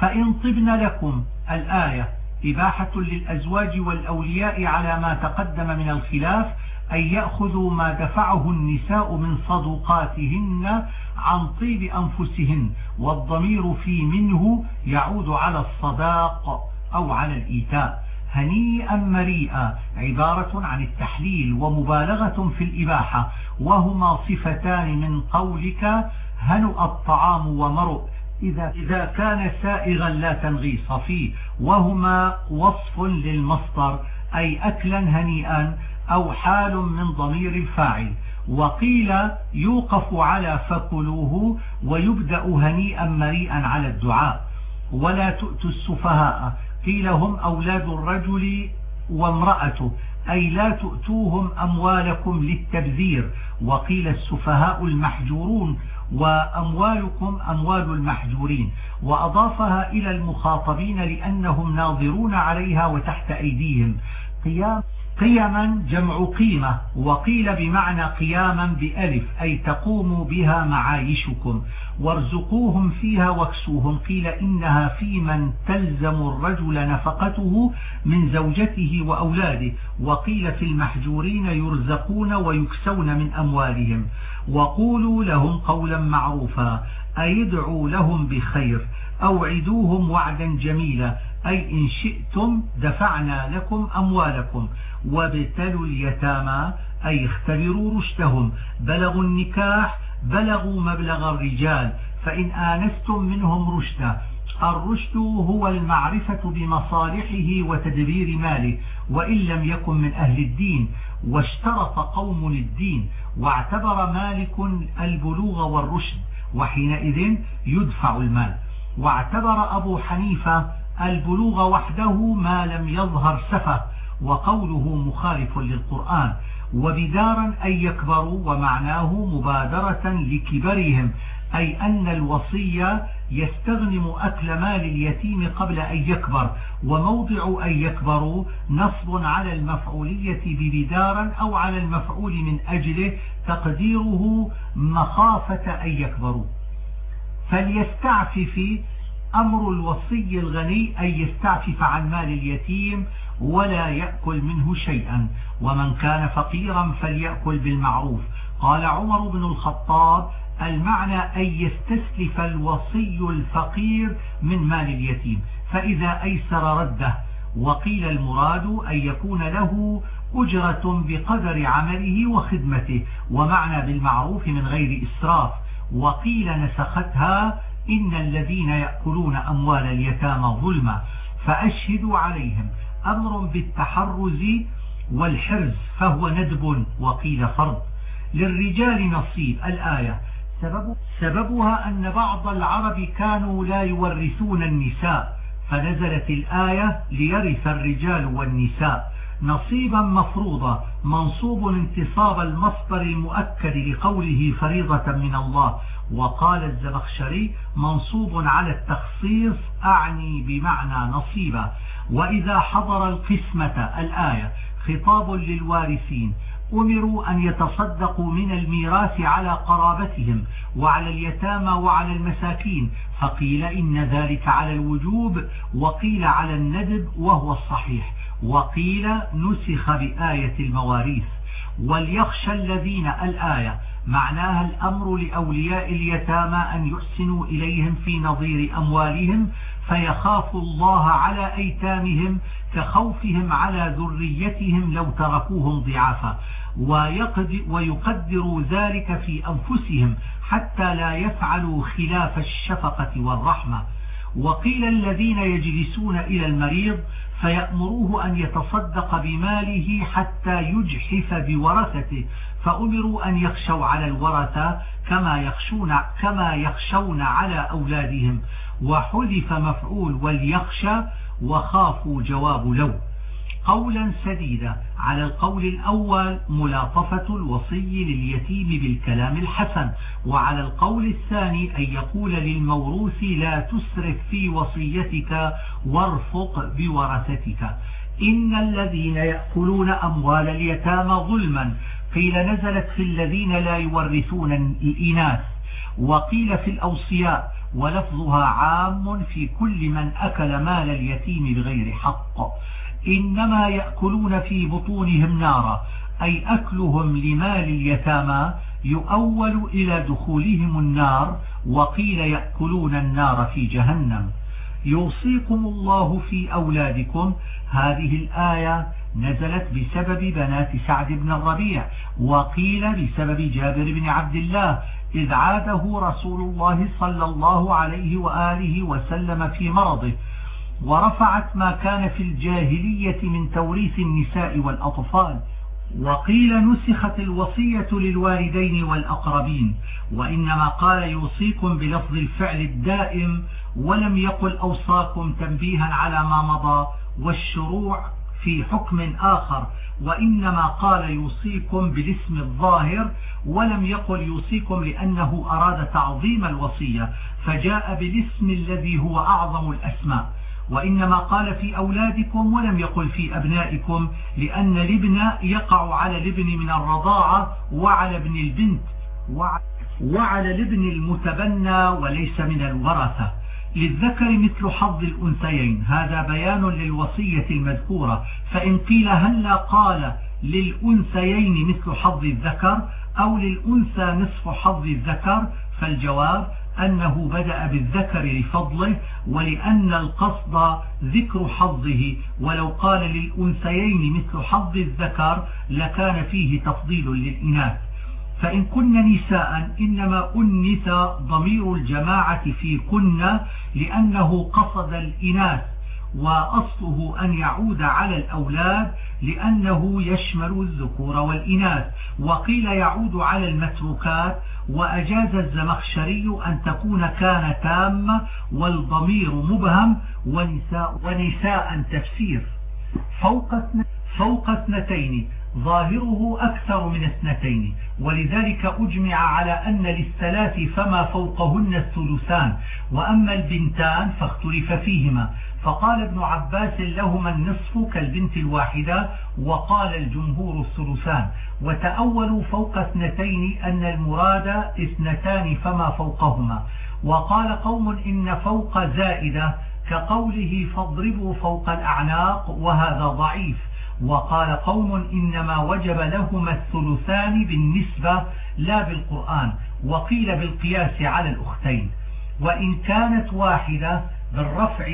فإن طبن لكم الآية إباحة للأزواج والأولياء على ما تقدم من الخلاف أن يأخذوا ما دفعه النساء من صدقاتهن عن طيب أنفسهن والضمير في منه يعود على الصداق أو على الإيتاء. هنيئا مريئا عبارة عن التحليل ومبالغة في الإباحة. وهما صفتان من قولك هنؤ الطعام ومرؤ إذا, إذا كان سائغا لا تنغيص فيه. وهما وصف للمصدر أي أكلا هنيئا أو حال من ضمير الفاعل وقيل يوقف على فكلوه ويبدأ هنيئا مريئا على الدعاء. ولا تؤتوا السفهاء. قيل هم أولاد الرجل وامرأته. أي لا تؤتوهم أموالكم للتبذير. وقيل السفهاء المحجورون. وأموالكم أموال المحجورين. وأضافها إلى المخاطبين لأنهم ناظرون عليها وتحت أيديهم. قيام قيما جمع قيمة وقيل بمعنى قياما بألف أي تقوم بها معايشكم وارزقوهم فيها واكسوهم قيل إنها في من تلزم الرجل نفقته من زوجته وأولاده وقيل في المحجورين يرزقون ويكسون من أموالهم. وقولوا لهم قولا معروفا أيدعوا لهم بخير أوعدوهم وعدا جميلا. أي إن شئتم دفعنا لكم أموالكم. وابتلوا اليتامى أي اختبروا رشدهم. بلغوا النكاح بلغوا مبلغ الرجال. فإن آنستم منهم رشدا الرشد هو المعرفة بمصالحه وتدبير ماله. وإن لم يكن من أهل الدين واشترط قوم الدين واعتبر مالك البلوغ والرشد وحينئذ يدفع المال. واعتبر أبو حنيفة البلوغ وحده ما لم يظهر سفه وقوله مخالف للقرآن وبدارا أن يكبروا ومعناه مبادرة لكبرهم أي أن الوصية يستغنم أكل مال اليتيم قبل أن يكبر وموضع أن يكبروا نصب على المفعولية ببدارا أو على المفعول من أجله تقديره مخافة أن يكبروا. فليستعفف أمر الوصي الغني أن يستعفف عن مال اليتيم ولا يأكل منه شيئا. ومن كان فقيرا فليأكل بالمعروف. قال عمر بن الخطاب المعنى أن يستسلف الوصي الفقير من مال اليتيم. فإذا أيسر رده وقيل المراد أن يكون له أجرة بقدر عمله وخدمته. ومعنى بالمعروف من غير إسراف. وقيل نسختها إن الذين يأكلون أموال اليتامى ظلما فأشهدوا عليهم أمر بالتحرز والحرز فهو ندب وقيل فرض. للرجال نصيب الآية. سبب سببها أن بعض العرب كانوا لا يورثون النساء فنزلت الآية ليرث الرجال والنساء. نصيبا مفروضا منصوب انتصاب المصدر المؤكد لقوله فريضة من الله. وقال الزمخشري منصوب على التخصيص أعني بمعنى نصيبا. وإذا حضر القسمة الآية خطاب للوارثين أمروا أن يتصدقوا من الميراث على قرابتهم وعلى اليتامى وعلى المساكين فقيل إن ذلك على الوجوب وقيل على الندب وهو الصحيح. وقيل نسخ بآية المواريث. وليخشى الذين الآية معناها الأمر لأولياء اليتامى أن يحسنوا إليهم في نظير أموالهم فيخافوا الله على أيتامهم كخوفهم على ذريتهم لو تركوهم ضعافا. ويقدروا ذلك في أنفسهم حتى لا يفعلوا خلاف الشفقة والرحمة. وقيل الذين يجلسون إلى المريض فيأمروه أن يتصدق بماله حتى يجحف بورثته. فأمروا أن يخشوا على الورثة كما يخشون, كما يخشون على أولادهم. وحذف مفعول وليخشى وخافوا جواب لو. قولا سديدا. على القول الأول ملاطفة الوصي لليتيم بالكلام الحسن. وعلى القول الثاني أن يقول للموروث لا تسرف في وصيتك وارفق بورثتك. إن الذين يأكلون أموال اليتامى ظلما. قيل نزلت في الذين لا يورثون الإناث. وقيل في الأوصياء ولفظها عام في كل من أكل مال اليتيم بغير حق. إنما يأكلون في بطونهم نارا أي أكلهم لمال اليتامى يؤول إلى دخولهم النار وقيل يأكلون النار في جهنم. يوصيكم الله في أولادكم. هذه الآية نزلت بسبب بنات سعد بن الربيع وقيل بسبب جابر بن عبد الله إذ عاده رسول الله صلى الله عليه وآله وسلم في مرضه. ورفعت ما كان في الجاهلية من توريث النساء والأطفال وقيل نسخت الوصية للوالدين والأقربين وإنما قال يوصيكم بلفظ الفعل الدائم ولم يقل أوصاكم تنبيها على ما مضى والشروع في حكم آخر وإنما قال يوصيكم بالاسم الظاهر ولم يقل يوصيكم لأنه أراد تعظيم الوصية فجاء بالاسم الذي هو أعظم الأسماء. وإنما قال في أولادكم ولم يقل في أبنائكم لأن الابن يقع على الابن من الرضاعة وعلى ابن البنت وعلى الابن المتبنى وليس من الورثة. للذكر مثل حظ الأنثيين. هذا بيان للوصية المذكورة. فإن قيل هلا قال للأنثيين مثل حظ الذكر أو للأنثى نصف حظ الذكر فالجواب أنه بدأ بالذكر لفضله ولأن القصد ذكر حظه. ولو قال للأنثيين مثل حظ الذكر لكان فيه تفضيل للإناث. فإن كن نساء إنما أنث ضمير الجماعة في كن لأنه قصد الإناث وأصله أن يعود على الأولاد لأنه يشمل الذكور والإناث. وقيل يعود على المتروكات وأجاز الزمخشري أن تكون كان تامة والضمير مبهم ونساء, ونساء تفسير. فوق فوق اثنتين ظاهره أكثر من اثنتين. ولذلك أجمع على أن للثلاث فما فوقهن الثلثان وأما البنتان فاختلف فيهما. فقال ابن عباس لهما النصف كالبنت الواحدة وقال الجمهور الثلثان. وتأولوا فوق اثنتين أن المراد اثنتان فما فوقهما. وقال قوم إن فوق زائدة كقوله فاضربوا فوق الأعناق وهذا ضعيف. وقال قوم إنما وجب لهما الثلثان بالنسبة لا بالقرآن وقيل بالقياس على الأختين وإن كانت واحدة بالرفع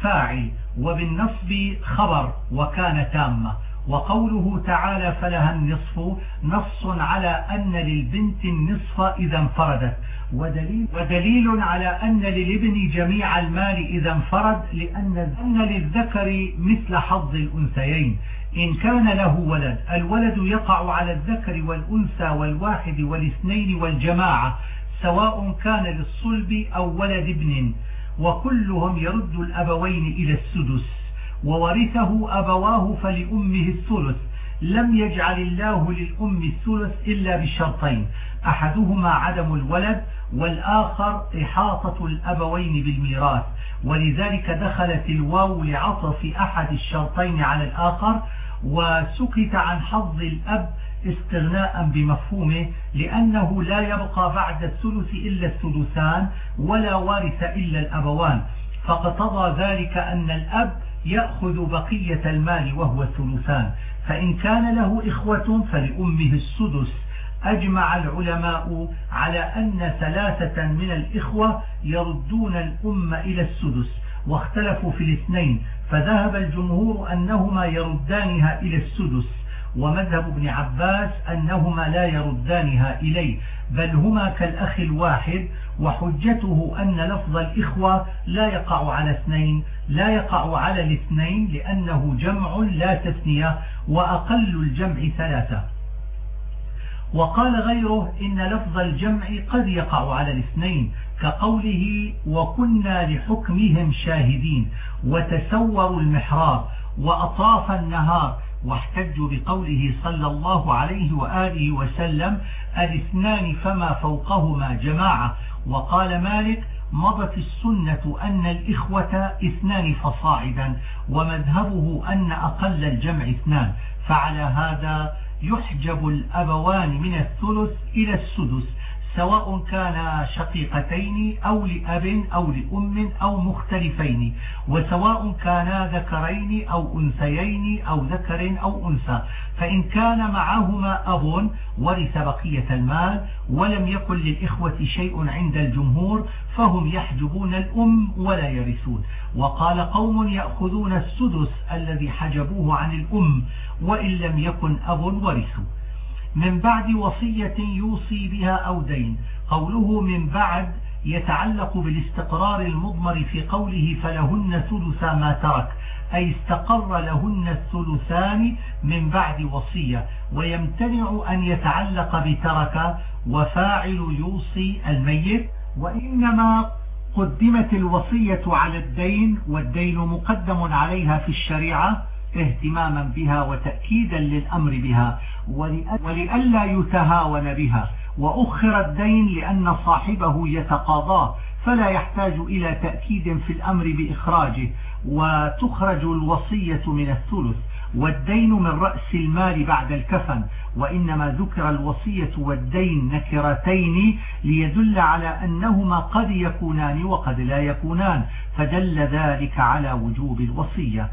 فاعل وبالنصب خبر وكان تامة وقوله تعالى فلها النصف نص على أن للبنت النصف إذا انفردت ودليل, ودليل على أن للابن جميع المال إذا انفرد لأن أن للذكر مثل حظ الأنثيين إن كان له ولد الولد يقع على الذكر والأنثى والواحد والاثنين والجماعة سواء كان للصلب أو ولد ابن وكلهم يرد الأبوين إلى السدس وورثه أبواه فلأمه الثلث لم يجعل الله للأم الثلث إلا بشرطين أحدهما عدم الولد والآخر إحاطة الأبوين بالميراث. ولذلك دخلت الواو لعطف أحد الشرطين على الآخر وسكت عن حظ الأب استغناء بمفهومه لأنه لا يبقى بعد الثلث إلا الثلثان ولا وارث إلا الأبوان. فاقتضى ذلك أن الأب يأخذ بقية المال وهو الثلثان فإن كان له إخوة فلأمه السدس. أجمع العلماء على أن ثلاثة من الإخوة يردون الأم إلى السدس واختلفوا في الاثنين فذهب الجمهور أنهما يردانها إلى السدس ومذهب ابن عباس أنهما لا يردانها إليه بل هما كالأخ الواحد وحجته أن لفظ الإخوة لا يقع على اثنين لا يقع على الاثنين لأنه جمع لا تثنية وأقل الجمع ثلاثة. وقال غيره إن لفظ الجمع قد يقع على الاثنين كقوله وكنا لحكمهم شاهدين وتسوروا المحراب وأطاف النهار واحتجوا بقوله صلى الله عليه وآله وسلم الاثنان فما فوقهما جماعة وقال مالك مضت السنة أن الإخوة اثنان فصاعدا ومذهبه أن أقل الجمع اثنان فعلى هذا يحجب الأبوان من الثلث إلى السدس سواء كانا شقيقتين أو لأب أو لأم أو مختلفين وسواء كانا ذكرين أو أنثيين أو ذكر أو أنثى فإن كان معهما أب ورث بقية المال ولم يكن للإخوة شيء عند الجمهور فهم يحجبون الأم ولا يرثون. وقال قوم يأخذون السدس الذي حجبوه عن الأم وإن لم يكن أب ورثوا. من بعد وصية يوصي بها أو دين. قوله من بعد يتعلق بالاستقرار المضمر في قوله فلهن ثلث ما ترك. أي استقر لهن الثلثان من بعد وصية. ويمتنع أن يتعلق بترك. وفاعل يوصي الميت وإنما قدمت الوصية على الدين والدين مقدم عليها في الشريعة اهتماما بها وتأكيدا للأمر بها ولئلا يتهاون بها. وأخر الدين لأن صاحبه يتقاضاه فلا يحتاج إلى تأكيد في الأمر بإخراجه. وتخرج الوصية من الثلث. والدين من رأس المال بعد الكفن وإنما ذكر الوصية والدين نكرتين ليدل على أنهما قد يكونان وقد لا يكونان فدل ذلك على وجوب الوصية.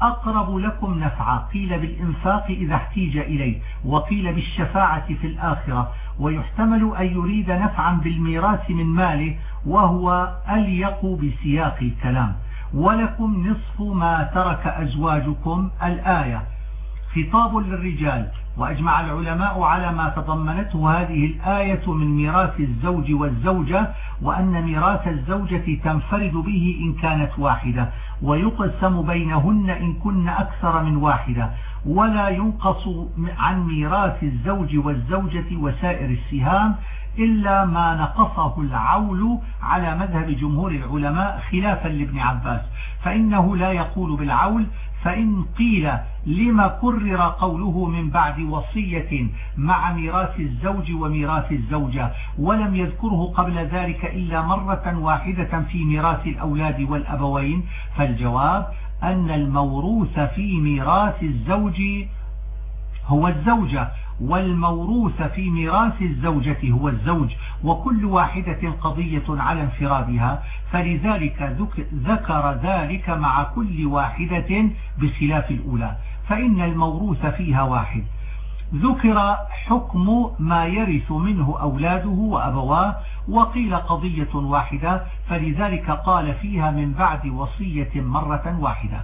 أقرب لكم نفعا قيل بالإنفاق إذا احتيج إليه وقيل بالشفاعة في الآخرة ويحتمل أن يريد نفعا بالميراث من ماله وهو أليق بسياق الكلام. ولكم نصف ما ترك أزواجكم الآية. خطاب للرجال. وأجمع العلماء على ما تضمنته هذه الآية من ميراث الزوج والزوجة وأن ميراث الزوجة تنفرد به إن كانت واحدة ويقسم بينهن إن كن أكثر من واحدة. ولا ينقص عن ميراث الزوج والزوجة وسائر السهام إلا ما نقصه العول على مذهب جمهور العلماء خلافا لابن عباس. فإنه لا يقول بالعول فإن قيل لما كرر قوله من بعد وصية مع ميراث الزوج وميراث الزوجة ولم يذكره قبل ذلك إلا مرة واحدة في ميراث الأولاد والأبوين. فالجواب أن الموروث في ميراث الزوج هو الزوجة والموروث في ميراث الزوجة هو الزوج وكل واحدة قضية على انفرادها فلذلك ذكر ذلك مع كل واحدة بخلاف الأولى فإن الموروث فيها واحد. ذكر حكم ما يرث منه أولاده وأبواه وقيل قضية واحدة فلذلك قال فيها من بعد وصية مرة واحدة.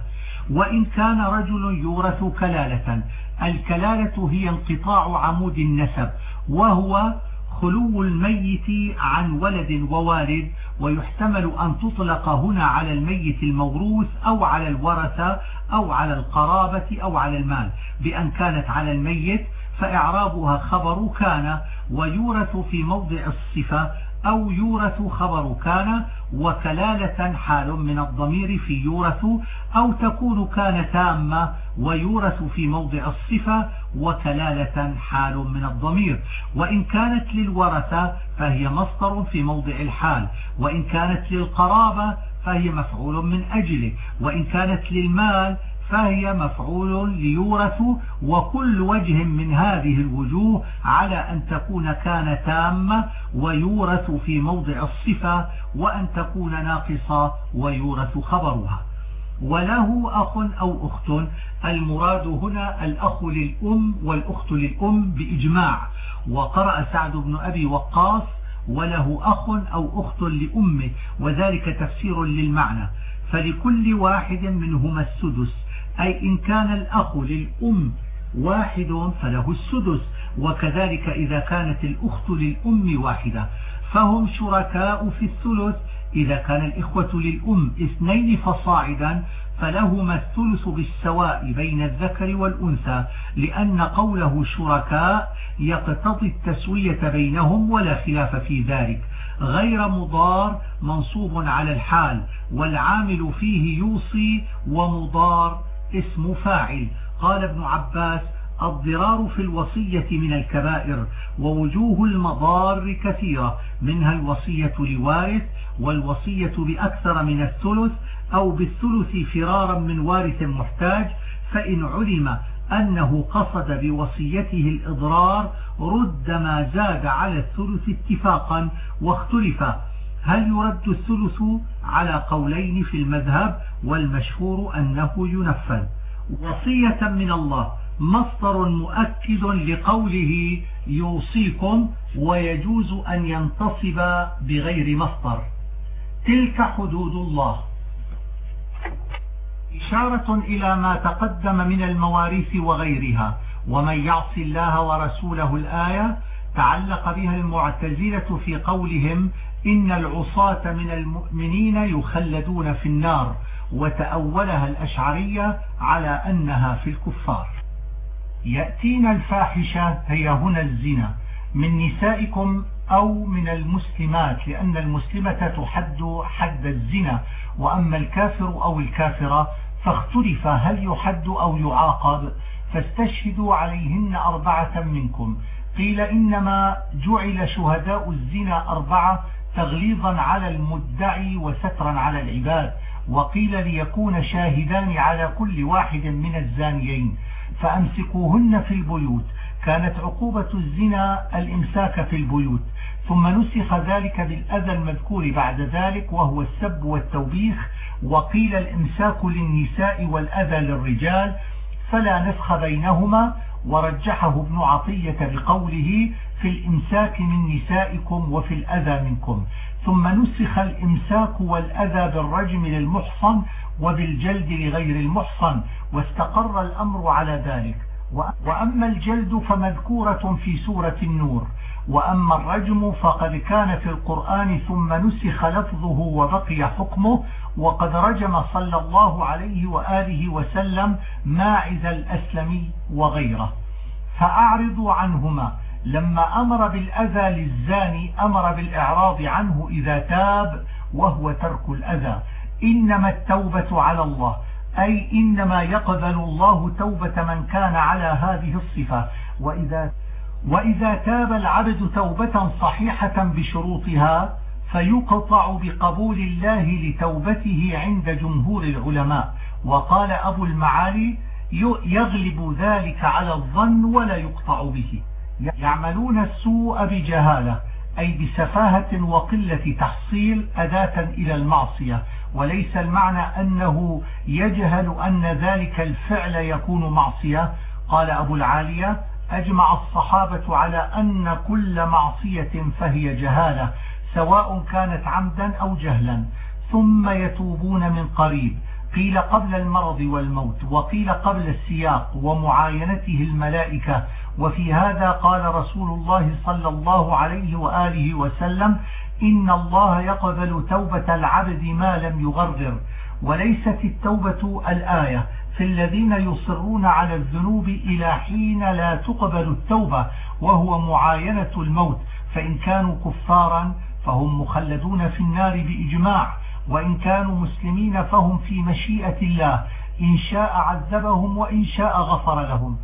وإن كان رجل يورث كلالة. الكلالة هي انقطاع عمود النسب وهو خلو الميت عن ولد ووالد ويحتمل أن تطلق هنا على الميت الموروث أو على الورثة أو على القرابة أو على المال. بأن كانت على الميت فإعرابها خبر كان ويورث في موضع الصفة أو يورث خبر كان وكلالة حال من الضمير في يورث أو تكون كان تامة ويورث في موضع الصفة وكلالة حال من الضمير. وإن كانت للورثة فهي مصدر في موضع الحال وإن كانت للقرابة فهي مفعول من أجله وإن كانت للمال فهي مفعول ليورث وكل وجه من هذه الوجوه على أن تكون كان تامة ويورث في موضع الصفة وأن تكون ناقصة ويورث خبرها. وله أخ أو أخت المراد هنا الأخ للأم والأخت للأم بإجماع. وقرأ سعد بن أبي وقاص وله أخ أو أخت لأمه وذلك تفسير للمعنى. فلكل واحد منهما السدس. أي إن كان الأخ للأم واحد فله السدس وكذلك إذا كانت الأخت للأم واحدة فهم شركاء في الثلث. إذا كان الإخوة للأم اثنين فصاعدا فلهما الثلث بالسواء بين الذكر والأنثى لأن قوله شركاء يقتضي التسوية بينهم ولا خلاف في ذلك. غير مضار منصوب على الحال والعامل فيه يوصي ومضار اسم فاعل. قال ابن عباس الضرار في الوصية من الكبائر ووجوه المضار كثيرة منها الوصية لوارث والوصية بأكثر من الثلث أو بالثلث فرارا من وارث محتاج فإن علم أنه قصد بوصيته الإضرار رد ما زاد على الثلث اتفاقا واختلف هل يرد الثلث على قولين في المذهب والمشهور أنه ينفذ؟ وصية من الله مصدر مؤكد لقوله يوصيكم ويجوز أن ينتصب بغير مصدر. تلك حدود الله. إشارة إلى ما تقدم من المواريث وغيرها. ومن يعص الله ورسوله الآية تعلق بها المعتزلة في قولهم إن العصاة من المؤمنين يخلدون في النار وتأولها الأشعرية على أنها في الكفار. يأتينا الفاحشة هي هنا الزنا من نسائكم أو من المسلمات لأن المسلمة تحد حد الزنا وأما الكافر أو الكافرة فاختلف هل يحد أو يعاقب؟ فاستشهدوا عليهن أربعة منكم. قيل إنما جعل شهداء الزنا أربعة تغليظا على المدعي وسترا على العباد وقيل ليكون شاهدان على كل واحد من الزانيين فأمسكوهن في البيوت. كانت عقوبة الزنا الإمساك في البيوت. ثم نسخ ذلك بالأذى المذكور بعد ذلك وهو السب والتوبيخ. وقيل الإمساك للنساء والأذى للرجال فلا نسخ بينهما. ورجحه ابن عطية بقوله في الإمساك من نسائكم وفي الأذى منكم. ثم نسخ الإمساك والأذى بالرجم للمحصن وبالجلد لغير المحصن واستقر الأمر على ذلك. وأما الجلد فمذكورة في سورة النور. وأما الرجم فقد كان في القرآن ثم نسخ لفظه وبقي حكمه وقد رجم صلى الله عليه وآله وسلم ماعز الأسلمي وغيره. فأعرضوا عنهما. لما أمر بالأذى للزاني أمر بالإعراض عنه إذا تاب وهو ترك الأذى. إنما التوبة على الله أي إنما يقبل الله توبة من كان على هذه الصفة. وإذا, وإذا تاب العبد توبة صحيحة بشروطها فيقطع بقبول الله لتوبته عند جمهور العلماء. وقال أبو المعالي يغلب ذلك على الظن ولا يقطع به. يعملون السوء بجهالة أي بسفاهة وقلة تحصيل أداة إلى المعصية. وليس المعنى أنه يجهل أن ذلك الفعل يكون معصية. قال أبو العالية أجمع الصحابة على أن كل معصية فهي جهالة سواء كانت عمدا أو جهلا ثم يتوبون من قريب. قيل قبل المرض والموت وقيل قبل السياق ومعاينته الملائكة وفي هذا قال رسول الله صلى الله عليه وآله وسلم إن الله يقبل توبة العبد ما لم يغرر وليست التوبة الآية في الذين يصرون على الذنوب إلى حين لا تقبل التوبة وهو معاينة الموت فإن كانوا كفارا فهم مخلدون في النار بإجماع. وإن كانوا مسلمين فهم في مشيئة الله إن شاء عذبهم وإن شاء غفر لهم.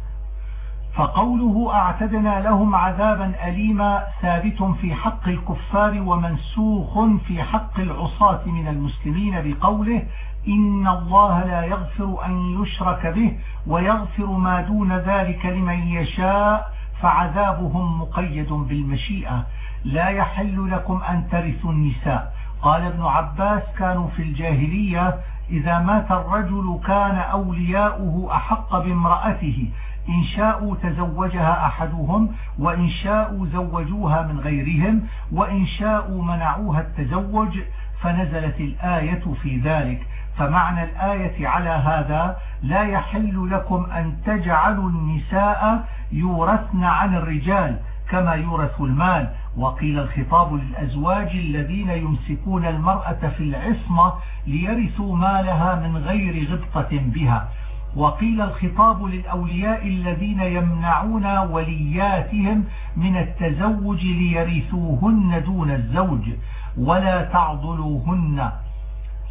فقوله أعتدنا لهم عذابا أليما ثابت في حق الكفار ومنسوخ في حق العصاة من المسلمين بقوله إن الله لا يغفر أن يشرك به ويغفر ما دون ذلك لمن يشاء فعذابهم مقيد بالمشيئة. لا يحل لكم أن ترثوا النساء. قال ابن عباس كانوا في الجاهلية إذا مات الرجل كان أولياؤه أحق بامرأته. إن شاءوا تزوجها أحدهم وإن شاءوا زوجوها من غيرهم وإن شاءوا منعوها التزوج فنزلت الآية في ذلك. فمعنى الآية على هذا لا يحل لكم أن تجعلوا النساء يورثن عن الرجال كما يورث المال. وقيل الخطاب للأزواج الذين يمسكون المرأة في العصمة ليرثوا مالها من غير غبطة بها. وقيل الخطاب للأولياء الذين يمنعون ولياتهم من التزوج ليرثوهن دون الزوج ولا تعضلوهن.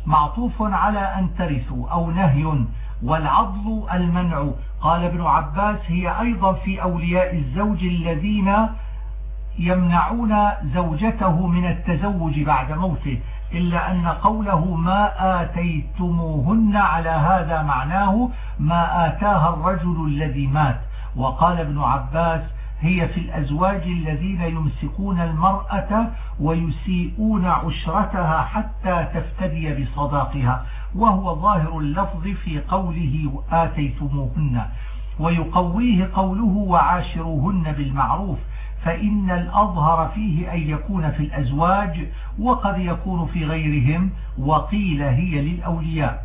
معطوف على أن ترثوا أو نهي والعضل المنع. قال ابن عباس هي أيضا في أولياء الزوج الذين يمنعون زوجته من التزوج بعد موته إلا أن قوله ما آتيتموهن على هذا معناه ما آتاها الرجل الذي مات وقال ابن عباس هي في الأزواج الذين يمسكون المرأة ويسيئون عشرتها حتى تفتدي بصداقها وهو ظاهر اللفظ في قوله آتيتموهن ويقويه قوله وعاشروهن بالمعروف فإن الأظهر فيه أن يكون في الأزواج وقد يكون في غيرهم وقيل هي للأولياء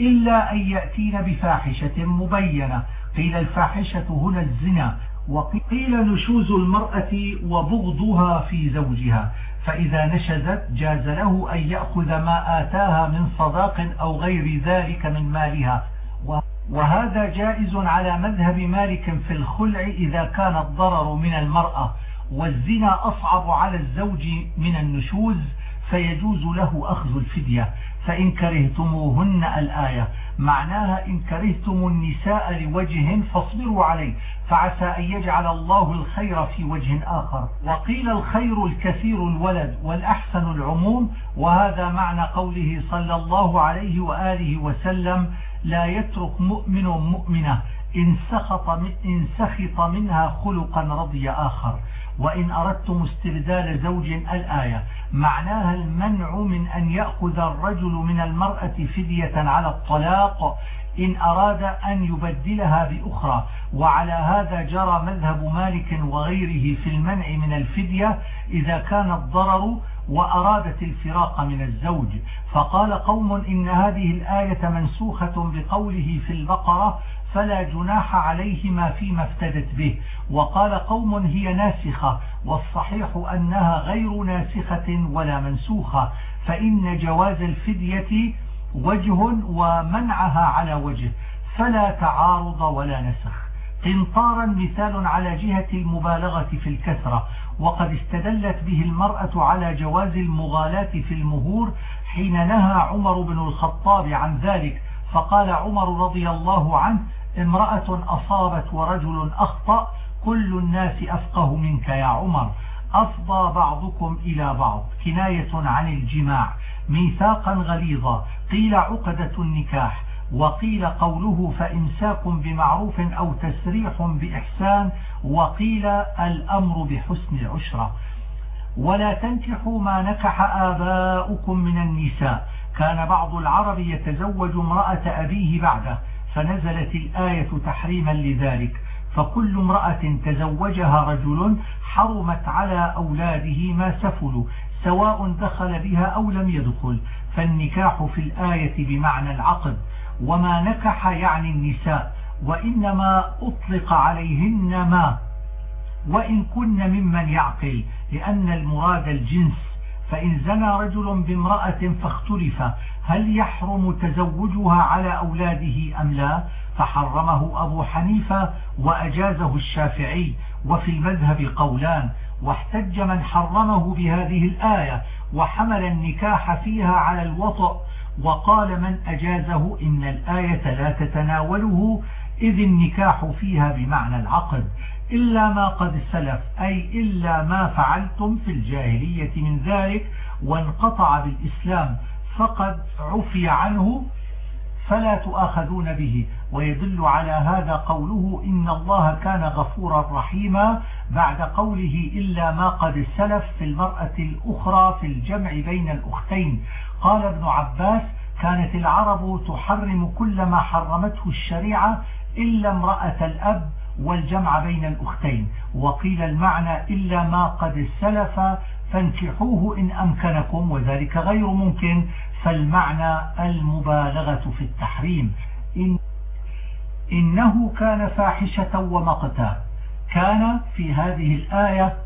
إلا أن يأتين بفاحشة مبينة. قيل الفاحشة هنا الزنا وقيل نشوز المرأة وبغضها في زوجها. فإذا نشزت جاز له أن يأخذ ما آتاها من صداق أو غير ذلك من مالها. وهذا جائز على مذهب مالك في الخلع إذا كان الضرر من المرأة والزنا أصعب على الزوج من النشوز فيجوز له أخذ الفدية. فإن كرهتموهن الآية. معناها إن كرهتم النساء لوجه فاصبروا عليه. فعسى أن يجعل الله الخير في وجه آخر. وقيل الخير الكثير الولد والأحسن العموم وهذا معنى قوله صلى الله عليه وآله وسلم لا يترك مؤمن مؤمنة. إن سخط, إن سخط منها خلقا رضي آخر. وإن أردتم استبدال زوج الآية. معناها المنع من أن يأخذ الرجل من المرأة فدية على الطلاق إن أراد أن يبدلها بأخرى. وعلى هذا جرى مذهب مالك وغيره في المنع من الفدية. إذا كان الضرر وأرادت الفراق من الزوج فقال قوم إن هذه الآية منسوخة بقوله في البقرة فلا جناح عليهما فيما افتدت به. وقال قوم هي ناسخة والصحيح أنها غير ناسخة ولا منسوخة فإن جواز الفدية وجه ومنعها على وجه فلا تعارض ولا نسخ. قنطارا مثال على جهة المبالغة في الكثرة وقد استدلت به المرأة على جواز المغالاة في المهور حين نهى عمر بن الخطاب عن ذلك فقال عمر رضي الله عنه امرأة أصابت ورجل أخطأ كل الناس أفقه منك يا عمر أفضى بعضكم إلى بعض. كناية عن الجماع ميثاقا غليظا قيل عقدة النكاح. وقيل قوله فإمساك بمعروف أو تسريح بإحسان وقيل الأمر بحسن العشرة. ولا تنكحوا ما نكح آباؤكم من النساء. كان بعض العرب يتزوج امرأة أبيه بعده فنزلت الآية تحريما لذلك. فكل امرأة تزوجها رجل حرمت على أولاده ما سفلوا سواء دخل بها أو لم يدخل. فالنكاح في الآية بمعنى العقد. وما نكح يعني النساء وإنما أطلق عليهن ما وإن كن ممن يعقل لأن المراد الجنس. فإن زنى رجل بامرأة فاختلف هل يحرم تزوجها على أولاده أم لا؟ فحرمه أبو حنيفة وأجازه الشافعي وفي المذهب قولان. واحتج من حرمه بهذه الآية وحمل النكاح فيها على الوطأ وقال من أجازه إن الآية لا تتناوله إذ النكاح فيها بمعنى العقد إلا ما قد سلف أي إلا ما فعلتم في الجاهلية من ذلك وانقطع بالإسلام فقد عفي عنه فلا تؤاخذون به. ويدل على هذا قوله إن الله كان غفورا رحيما بعد قوله إلا ما قد سلف في المرأة الأخرى في الجمع بين الأختين. قال ابن عباس كانت العرب تحرم كل ما حرمته الشريعة إلا امرأة الأب والجمع بين الأختين وقيل المعنى إلا ما قد سلف فانكحوه إن أمكنكم وذلك غير ممكن فالمعنى المبالغة في التحريم. إن إنه كان فاحشة ومقتا. كان في هذه الآية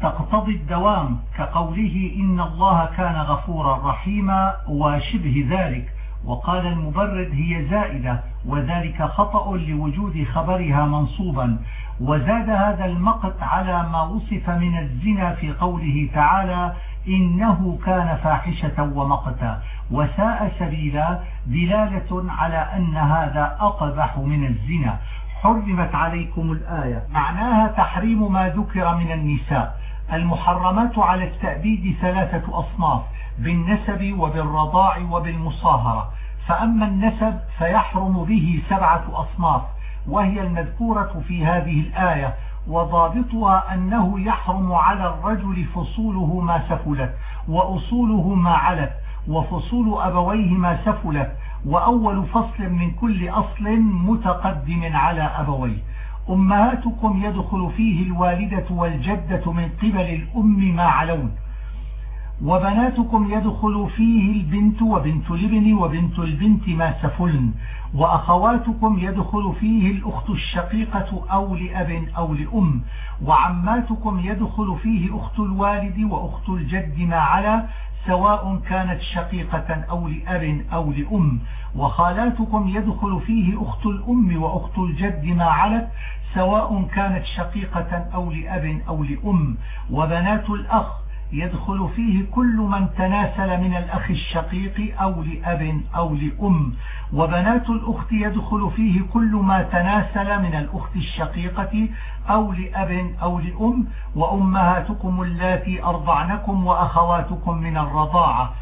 تقتضي الدوام كقوله إن الله كان غفورا رحيما وشبه ذلك. وقال المبرد هي زائدة وذلك خطأ لوجود خبرها منصوبا. وزاد هذا المقت على ما وصف من الزنا في قوله تعالى إنه كان فاحشة ومقتا. وساء سبيلا دلالة على أن هذا أقبح من الزنا. حرمت عليكم الآية. معناها تحريم ما ذكر من النساء. المحرمات على التأبيد ثلاثة أصناف بالنسب وبالرضاع وبالمصاهرة. فأما النسب فيحرم به سبعة أصناف وهي المذكورة في هذه الآية وضابطها أنه يحرم على الرجل فصوله ما سفلت وأصوله ما علت وفصول أبويه ما سفلت وأول فصل من كل أصل متقدم على أبويه. أمهاتكم يدخل فيه الوالدة والجدة من قبل الأم ما علون. وبناتكم يدخل فيه البنت وبنت الابن وبنت البنت ما سفلن. وأخواتكم يدخل فيه الأخت الشقيقة أو لأب أو لأم. وعماتكم يدخل فيه أخت الوالد وأخت الجد ما على سواء كانت شقيقة أو لأب أو لأم. وخالاتكم يدخل فيه أخت الأم وأخت الجد ما علت سواء كانت شقيقة أو لأب أو لأم وبنات الأخ يدخل فيه كل من تناسل من الأخ الشقيق أو لأب أو لأم وبنات الأخت يدخل فيه كل ما تناسل من الأخت الشقيقة أو لأب أو لأم وأمهاتكم اللاتي أرضعنكم وأخواتكم من الرضاعة.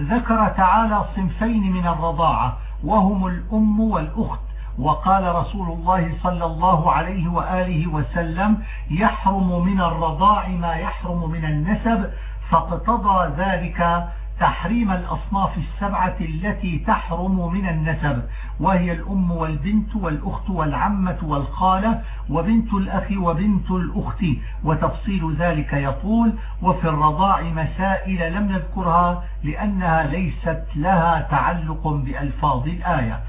ذكر تعالى صنفين من الرضاعة وهم الأم والأخت وقال رسول الله صلى الله عليه وآله وسلم يحرم من الرضاع ما يحرم من النسب فاقتضى ذلك تحريم الأصناف السبعة التي تحرم من النسب وهي الأم والبنت والأخت والعمة والخالة وبنت الأخ وبنت الأخت. وتفصيل ذلك يطول وفي الرضاع مسائل لم نذكرها لأنها ليست لها تعلق بألفاظ الآية.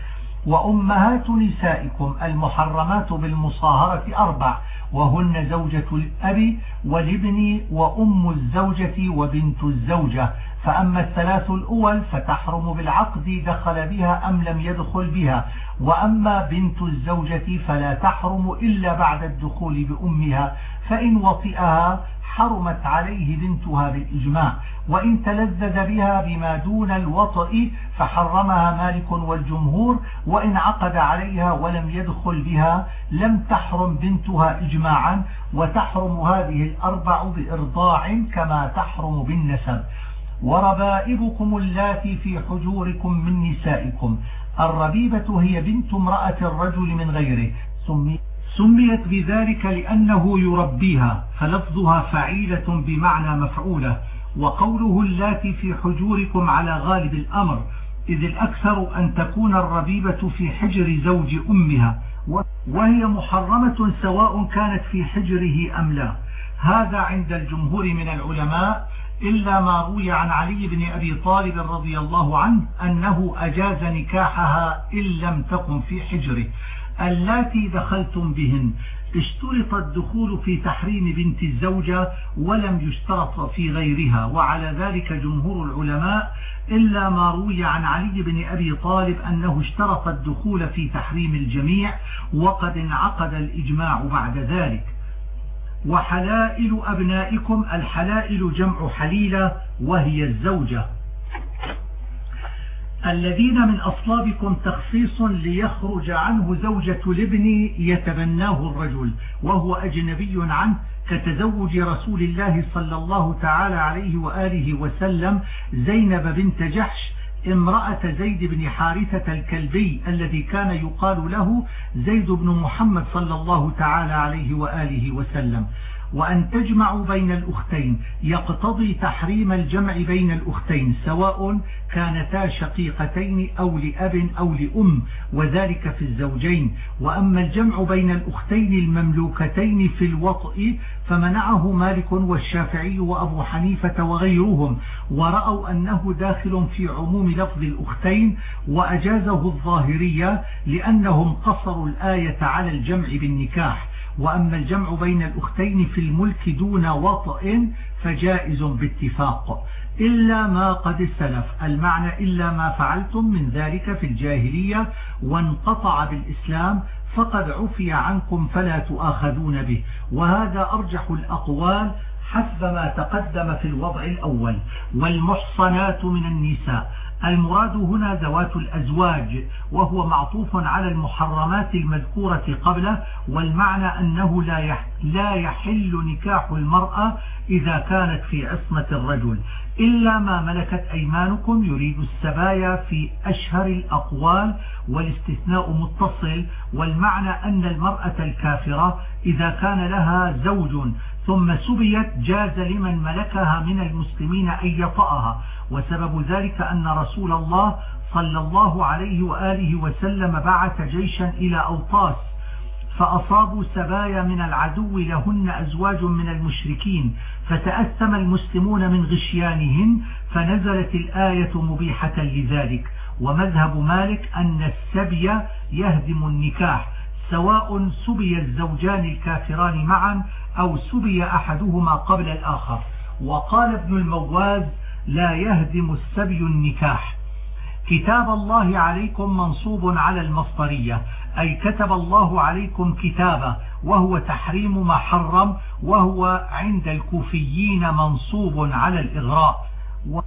وأمهات نسائكم المحرمات بالمصاهرة أربع وهن زوجة الأب والابن وأم الزوجة وبنت الزوجة. فأما الثلاث الأول فتحرم بالعقد دخل بها أم لم يدخل بها. وأما بنت الزوجة فلا تحرم إلا بعد الدخول بأمها فإن وطئها حرمت عليه بنتها بالإجماع وإن تلذذ بها بما دون الوطئ فحرمها مالك والجمهور وإن عقد عليها ولم يدخل بها لم تحرم بنتها إجماعا وتحرم هذه الأربع بإرضاع كما تحرم بالنسب. وربائبكم اللاتي في حجوركم من نسائكم الربيبة هي بنت امرأة الرجل من غيره سميت بذلك لأنه يربيها فلفظها فعيلة بمعنى مفعولة وقوله اللاتي في حجوركم على غالب الأمر إذ الأكثر أن تكون الربيبة في حجر زوج أمها وهي محرمة سواء كانت في حجره أم لا. هذا عند الجمهور من العلماء إلا ما روي عن علي بن أبي طالب رضي الله عنه أنه أجاز نكاحها إن لم تكن في حجره. اللاتي دخلتم بهن. اشترط الدخول في تحريم بنت الزوجة ولم يشترط في غيرها وعلى ذلك جمهور العلماء إلا ما روي عن علي بن أبي طالب أنه اشترط الدخول في تحريم الجميع وقد انعقد الإجماع بعد ذلك. وحلائل أبنائكم الحلائل جمع حليلة وهي الزوجة. الذين من أصلابكم تخصيص ليخرج عنه زوجة الابن يتبناه الرجل وهو أجنبي عنه كتزوج رسول الله صلى الله تعالى عليه وآله وسلم زينب بنت جحش امرأة زيد بن حارثة الكلبي الذي كان يقال له زيد بن محمد صلى الله تعالى عليه وآله وسلم. وأن تجمعوا بين الأختين. يقتضي تحريم الجمع بين الأختين سواء كانتا شقيقتين أو لأب أو لأم وذلك في الزوجين. وأما الجمع بين الأختين المملوكتين في الوطء فمنعه مالك والشافعي وأبو حنيفة وغيرهم. ورأوا أنه داخل في عموم لفظ الأختين وأجازه الظاهرية لأنهم قصروا الآية على الجمع بالنكاح. وأما الجمع بين الأختين في الملك دون وطئ فجائز باتفاق. إلا ما قد سلف المعنى إلا ما فعلتم من ذلك في الجاهلية وانقطع بالإسلام فقد عفي عنكم فلا تؤاخذون به. وهذا أرجح الأقوال حسب ما تقدم في الوضع الأول. والمحصنات من النساء. المراد هنا ذوات الأزواج وهو معطوف على المحرمات المذكورة قبله والمعنى أنه لا يحل نكاح المرأة إذا كانت في عصمة الرجل. إلا ما ملكت أيمانكم يريد السبايا في أشهر الأقوال والاستثناء متصل والمعنى أن المرأة الكافرة إذا كان لها زوج ثم سبيت جاز لمن ملكها من المسلمين أن يطأها. وسبب ذلك أن رسول الله صلى الله عليه وآله وسلم بعث جيشا إلى أوطاس فأصابوا سبايا من العدو لهن أزواج من المشركين فتأثم المسلمون من غشيانهن فنزلت الآية مبيحة لذلك. ومذهب مالك أن السبي يهدم النكاح سواء سبي الزوجان الكافران معا أو سبي أحدهما قبل الآخر. وقال ابن المواز لا يهدم السبي النكاح. كتاب الله عليكم منصوب على المصدرية أي كتب الله عليكم كتابا وهو تحريم ما حرم وهو عند الكوفيين منصوب على الإغراء.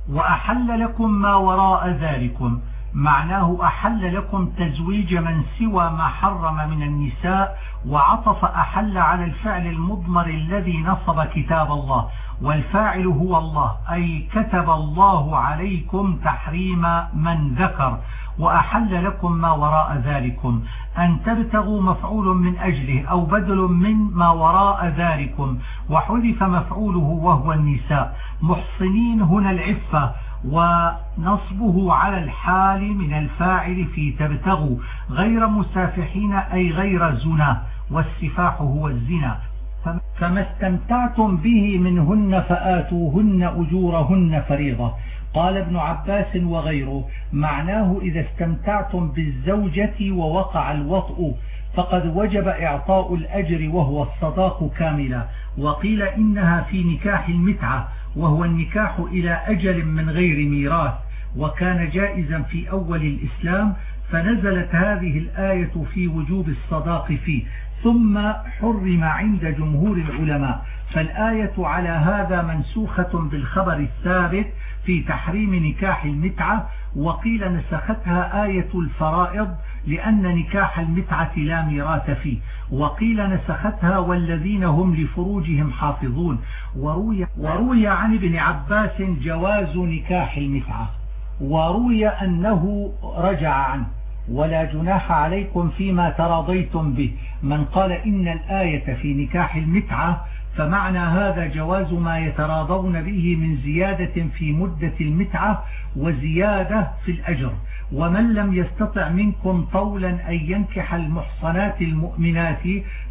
وأحل لكم ما وراء ذلكم. معناه أحل لكم تزويج من سوى ما حرم من النساء وعطف أحل على الفعل المضمر الذي نصب كتاب الله والفاعل هو الله أي كتب الله عليكم تحريم من ذكر وأحل لكم ما وراء ذلكم أن تبتغوا مفعول من أجله أو بدل من ما وراء ذلكم وحذف مفعوله وهو النساء محصنين هنا العفة ونصبه على الحال من الفاعل في تبتغوا غير مسافحين أي غير زنا والسفاح هو الزنا. فما استمتعتم به منهن فآتوهن أجورهن فريضة. قال ابن عباس وغيره معناه إذا استمتعتم بالزوجة ووقع الوطء فقد وجب إعطاء الأجر وهو الصداق كاملا. وقيل إنها في نكاح المتعة وهو النكاح إلى أجل من غير ميراث وكان جائزا في أول الإسلام فنزلت هذه الآية في وجوب الصداق فيه. ثم حرم عند جمهور العلماء. فالآية على هذا منسوخة بالخبر الثابت في تحريم نكاح المتعة وقيل نسختها آية الفرائض لأن نكاح المتعة لا ميراث فيه. وقيل نسختها والذين هم لفروجهم حافظون. وروي, وروي عن ابن عباس جواز نكاح المتعة. وروي أنه رجع عنه. ولا جناح عليكم فيما تراضيتم به. من قال إن الآية في نكاح المتعة فمعنى هذا جواز ما يتراضون به من زيادة في مدة المتعة وزيادة في الأجر. ومن لم يستطع منكم طولا أن ينكح المحصنات المؤمنات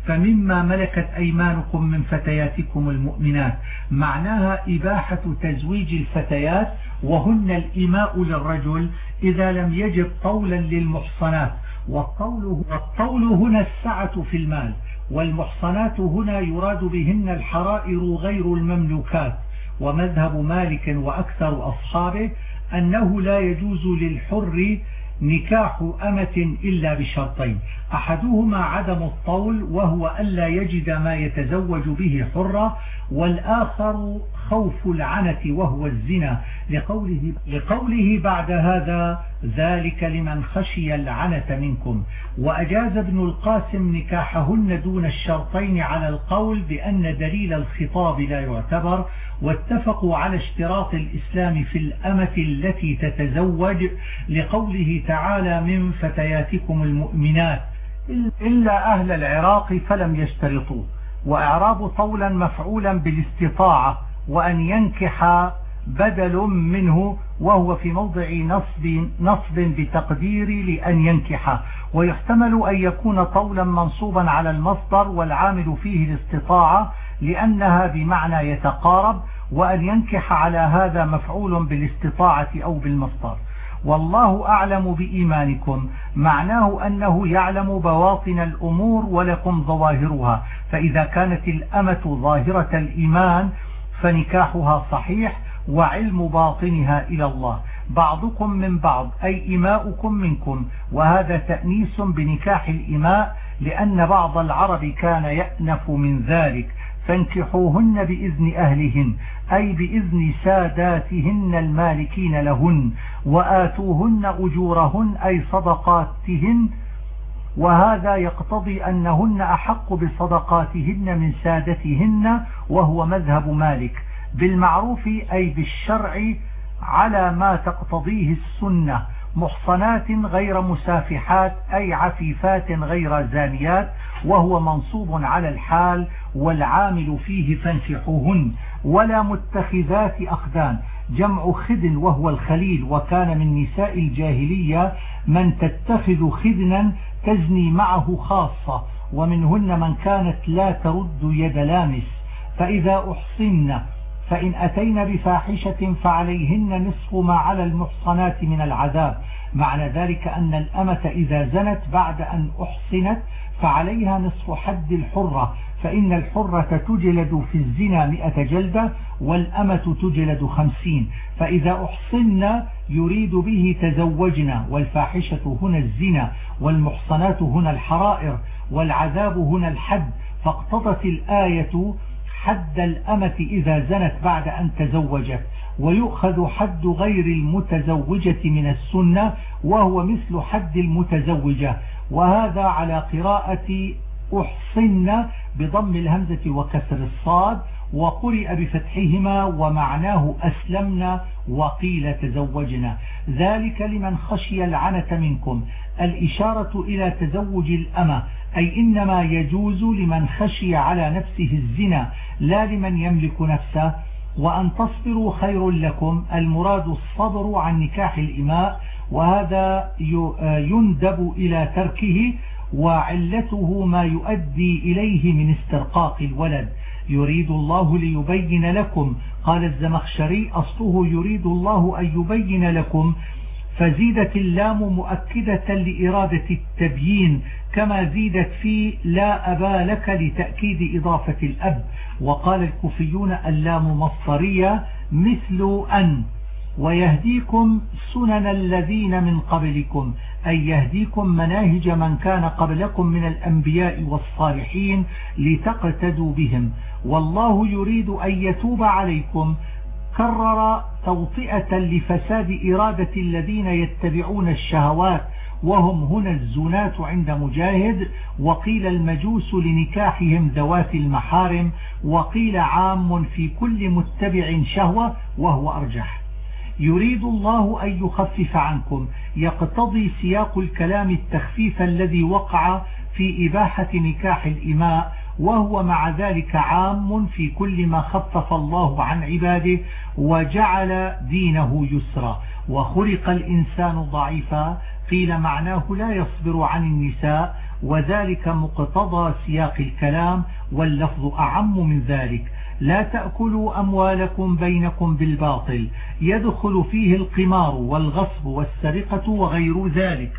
فمما ملكت أيمانكم من فتياتكم المؤمنات. معناها إباحة تزويج الفتيات وهن الإماء للرجل إذا لم يجب طولا للمحصنات. والطول, هنا السعة في المال. والمحصنات هنا يراد بهن الحرائر غير المملوكات ومذهب مالك وأكثر أصحابه أنه لا يجوز للحر نكاح أمة إلا بشرطين. أحدهما عدم الطول وهو ألا يجد ما يتزوج به حرة والآخر خوف العنة وهو الزنا. لقوله, لقوله بعد هذا ذلك لمن خشي العنة منكم. وأجاز ابن القاسم نكاحهن دون الشرطين على القول بأن دليل الخطاب لا يعتبر. واتفقوا على اشتراط الإسلام في الأمة التي تتزوج لقوله تعالى من فتياتكم المؤمنات إلا أهل العراق فلم يشترطوا وإعراب طولا مفعولا بالاستطاعة وأن ينكح بدل منه وهو في موضع نصب, نصب بتقدير لأن ينكح ويحتمل أن يكون طولا منصوبا على المصدر والعامل فيه الاستطاعة لأنها بمعنى يتقارب وأن ينكح على هذا مفعول بالاستطاعة أو بالمصدر. والله أعلم بإيمانكم. معناه أنه يعلم بواطن الأمور ولكم ظواهرها. فإذا كانت الأمة ظاهرة الإيمان فنكاحها صحيح وعلم باطنها إلى الله. بعضكم من بعض أي إماؤكم منكم. وهذا تأنيس بنكاح الإماء لأن بعض العرب كان يأنف من ذلك. فانكحوهن بإذن أهلهن أي بإذن ساداتهن المالكين لهن وآتوهن أجورهن أي صدقاتهن وهذا يقتضي أنهن أحق بصدقاتهن من سادتهن وهو مذهب مالك بالمعروف أي بالشرع على ما تقتضيه السنة. محصنات غير مسافحات أي عفيفات غير زانيات وهو منصوب على الحال والعامل فيه فانفحوهن ولا متخذات أخدان. جمع خد وهو الخليل وكان من نساء الجاهلية من تتخذ خدنا تزني معه خاصة ومنهن من كانت لا ترد يد لامس. فإذا أحصن فإن أتين بفاحشة فعليهن نصف ما على المحصنات من العذاب. معنى ذلك أن الأمة إذا زنت بعد أن أحصنت فعليها نصف حد الحرة. فإن الحرة تجلد في الزنا مئة جلدة والأمة تجلد خمسين. فإذا أحصن يريد به تزوجنا والفاحشة هنا الزنا والمحصنات هنا الحرائر والعذاب هنا الحد. فاقتضت الآية حد الأمة إذا زنت بعد أن تزوجت ويؤخذ حد غير المتزوجة من السنة وهو مثل حد المتزوجة. وهذا على قراءة أحصن بضم الهمزة وكسر الصاد وقرئ بفتحهما ومعناه أسلمنا وقيل تزوجنا. ذلك لمن خشي العنة منكم. الإشارة إلى تزوج الأمة أي إنما يجوز لمن خشي على نفسه الزنا لا لمن يملك نفسه وأن تصبروا خير لكم. المراد الصبر عن نكاح الإماء وهذا يندب إلى تركه وعلته ما يؤدي إليه من استرقاق الولد. يريد الله ليبين لكم. قال الزمخشري أصله يريد الله أن يبين لكم. فزيدت اللام مؤكدة لإرادة التبيين كما زيدت في لا أبا لك لتأكيد إضافة الأب. وقال الكوفيون اللام مصرية مثل أن ويهديكم سنن الذين من قبلكم أي يهديكم مناهج من كان قبلكم من الأنبياء والصالحين لتقتدوا بهم. والله يريد أن يتوب عليكم. كرر توطئة لفساد إرادة الذين يتبعون الشهوات وهم هنا الزنات عند مجاهد وقيل المجوس لنكاحهم ذوات المحارم وقيل عام في كل متبع شهوة وهو أرجح. يريد الله أن يخفف عنكم يقتضي سياق الكلام التخفيف الذي وقع في إباحة نكاح الإماء وهو مع ذلك عام في كل ما خفف الله عن عباده وجعل دينه يسرا. وخلق الإنسان ضعيفا قيل معناه لا يصبر عن النساء وذلك مقتضى سياق الكلام واللفظ أعم من ذلك. لا تأكلوا أموالكم بينكم بالباطل يدخل فيه القمار والغصب والسرقة وغير ذلك.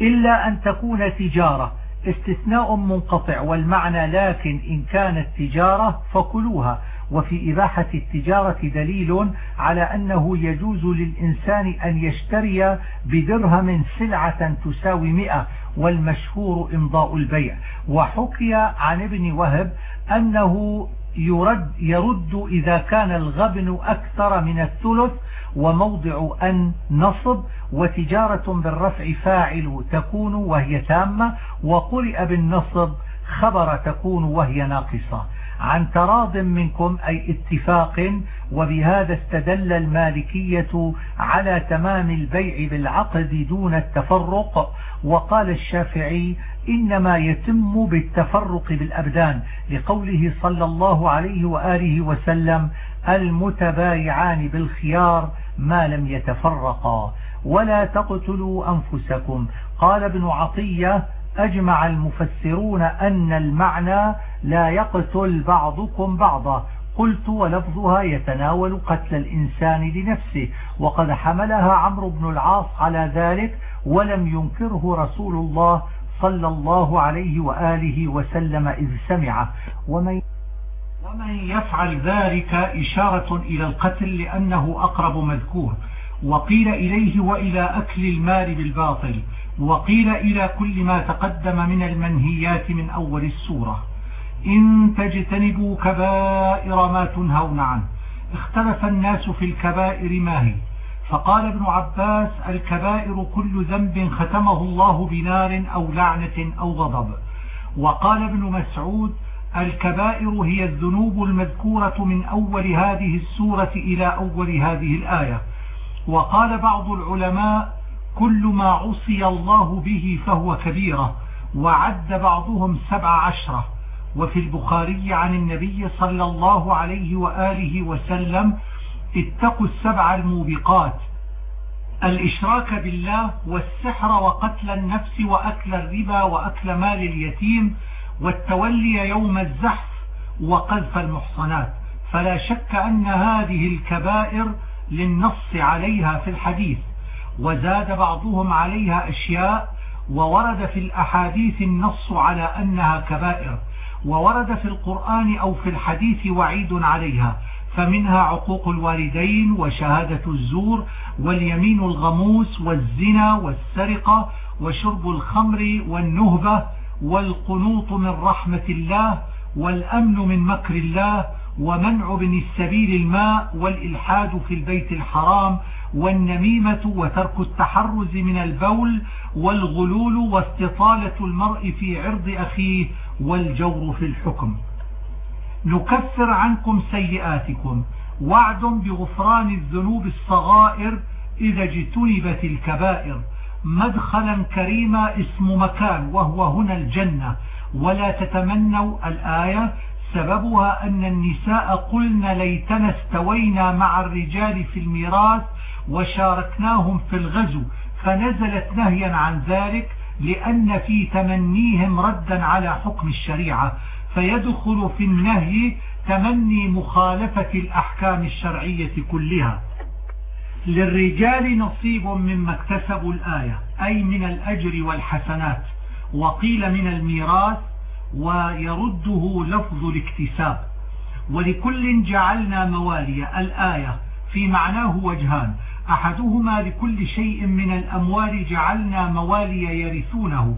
إلا أن تكون تجارة استثناء منقطع والمعنى لكن إن كانت تجارة فكلوها. وفي إباحة التجارة دليل على أنه يجوز للإنسان أن يشتري بدرهم سلعة تساوي مئة والمشهور إمضاء البيع. وحكي عن ابن وهب أنه يرد, يرد إذا كان الغبن أكثر من الثلث وموضع أن نصب وتجارة بالرفع فاعل تكون وهي تامة وقرئ بالنصب خبر تكون وهي ناقصة. عن تراض منكم أي اتفاق وبهذا استدل المالكية على تمام البيع بالعقد دون التفرق. وقال الشافعي إنما يتم بالتفرق بالأبدان لقوله صلى الله عليه وآله وسلم المتبايعان بالخيار ما لم يتفرقا. ولا تقتلوا أنفسكم. قال ابن عطية أجمع المفسرون أن المعنى لا يقتل بعضكم بعضا. قلت ولفظها يتناول قتل الإنسان لنفسه وقد حملها عمرو بن العاص على ذلك ولم ينكره رسول الله صلى الله عليه وآله وسلم إذ سمعه. ومن ومن يفعل ذلك إشارة إلى القتل لأنه أقرب مذكور. وقيل إليه وإلى أكل المال بالباطل. وقيل إلى كل ما تقدم من المنهيات من أول السورة. إن تجتنبوا كبائر ما تنهون عنه. اختلف الناس في الكبائر ما هي. فقال ابن عباس الكبائر كل ذنب ختمه الله بنار أو لعنة أو غضب. وقال ابن مسعود الكبائر هي الذنوب المذكورة من أول هذه السورة إلى أول هذه الآية. وقال بعض العلماء كل ما عصي الله به فهو كبيرة وعد بعضهم سبع عشرة. وفي البخاري عن النبي صلى الله عليه وآله وسلم اتقوا السبع الموبقات. الإشراك بالله والسحر وقتل النفس وأكل الربا وأكل مال اليتيم والتولي يوم الزحف وقذف المحصنات. فلا شك أن هذه الكبائر للنص عليها في الحديث. وزاد بعضهم عليها أشياء وورد في الأحاديث النص على أنها كبائر وورد في القرآن أو في الحديث وعيد عليها فمنها عقوق الوالدين وشهادة الزور واليمين الغموس والزنا والسرقة وشرب الخمر والنهبة والقنوط من رحمة الله والأمن من مكر الله ومنع بن السبيل الماء والإلحاد في البيت الحرام والنميمة وترك التحرز من البول والغلول واستطالة المرء في عرض أخيه والجور في الحكم. نكفر عنكم سيئاتكم. وعد بغفران الذنوب الصغائر إذا اجتنبت الكبائر. مدخلا كريما اسم مكان وهو هنا الجنة. ولا تتمنوا الآية. سببها أن النساء قلن ليتنا استوينا مع الرجال في الميراث وشاركناهم في الغزو فنزلت نهيا عن ذلك لأن في تمنيهم ردا على حكم الشريعة. فيدخل في النهي تمني مخالفة الأحكام الشرعية كلها. للرجال نصيب مما اكتسبوا الآية أي من الأجر والحسنات وقيل من الميراث ويرده لفظ الاكتساب. ولكل جعلنا موالي الآية في معناه وجهان. أحدهما لكل شيء من الأموال جعلنا موالي يرثونه.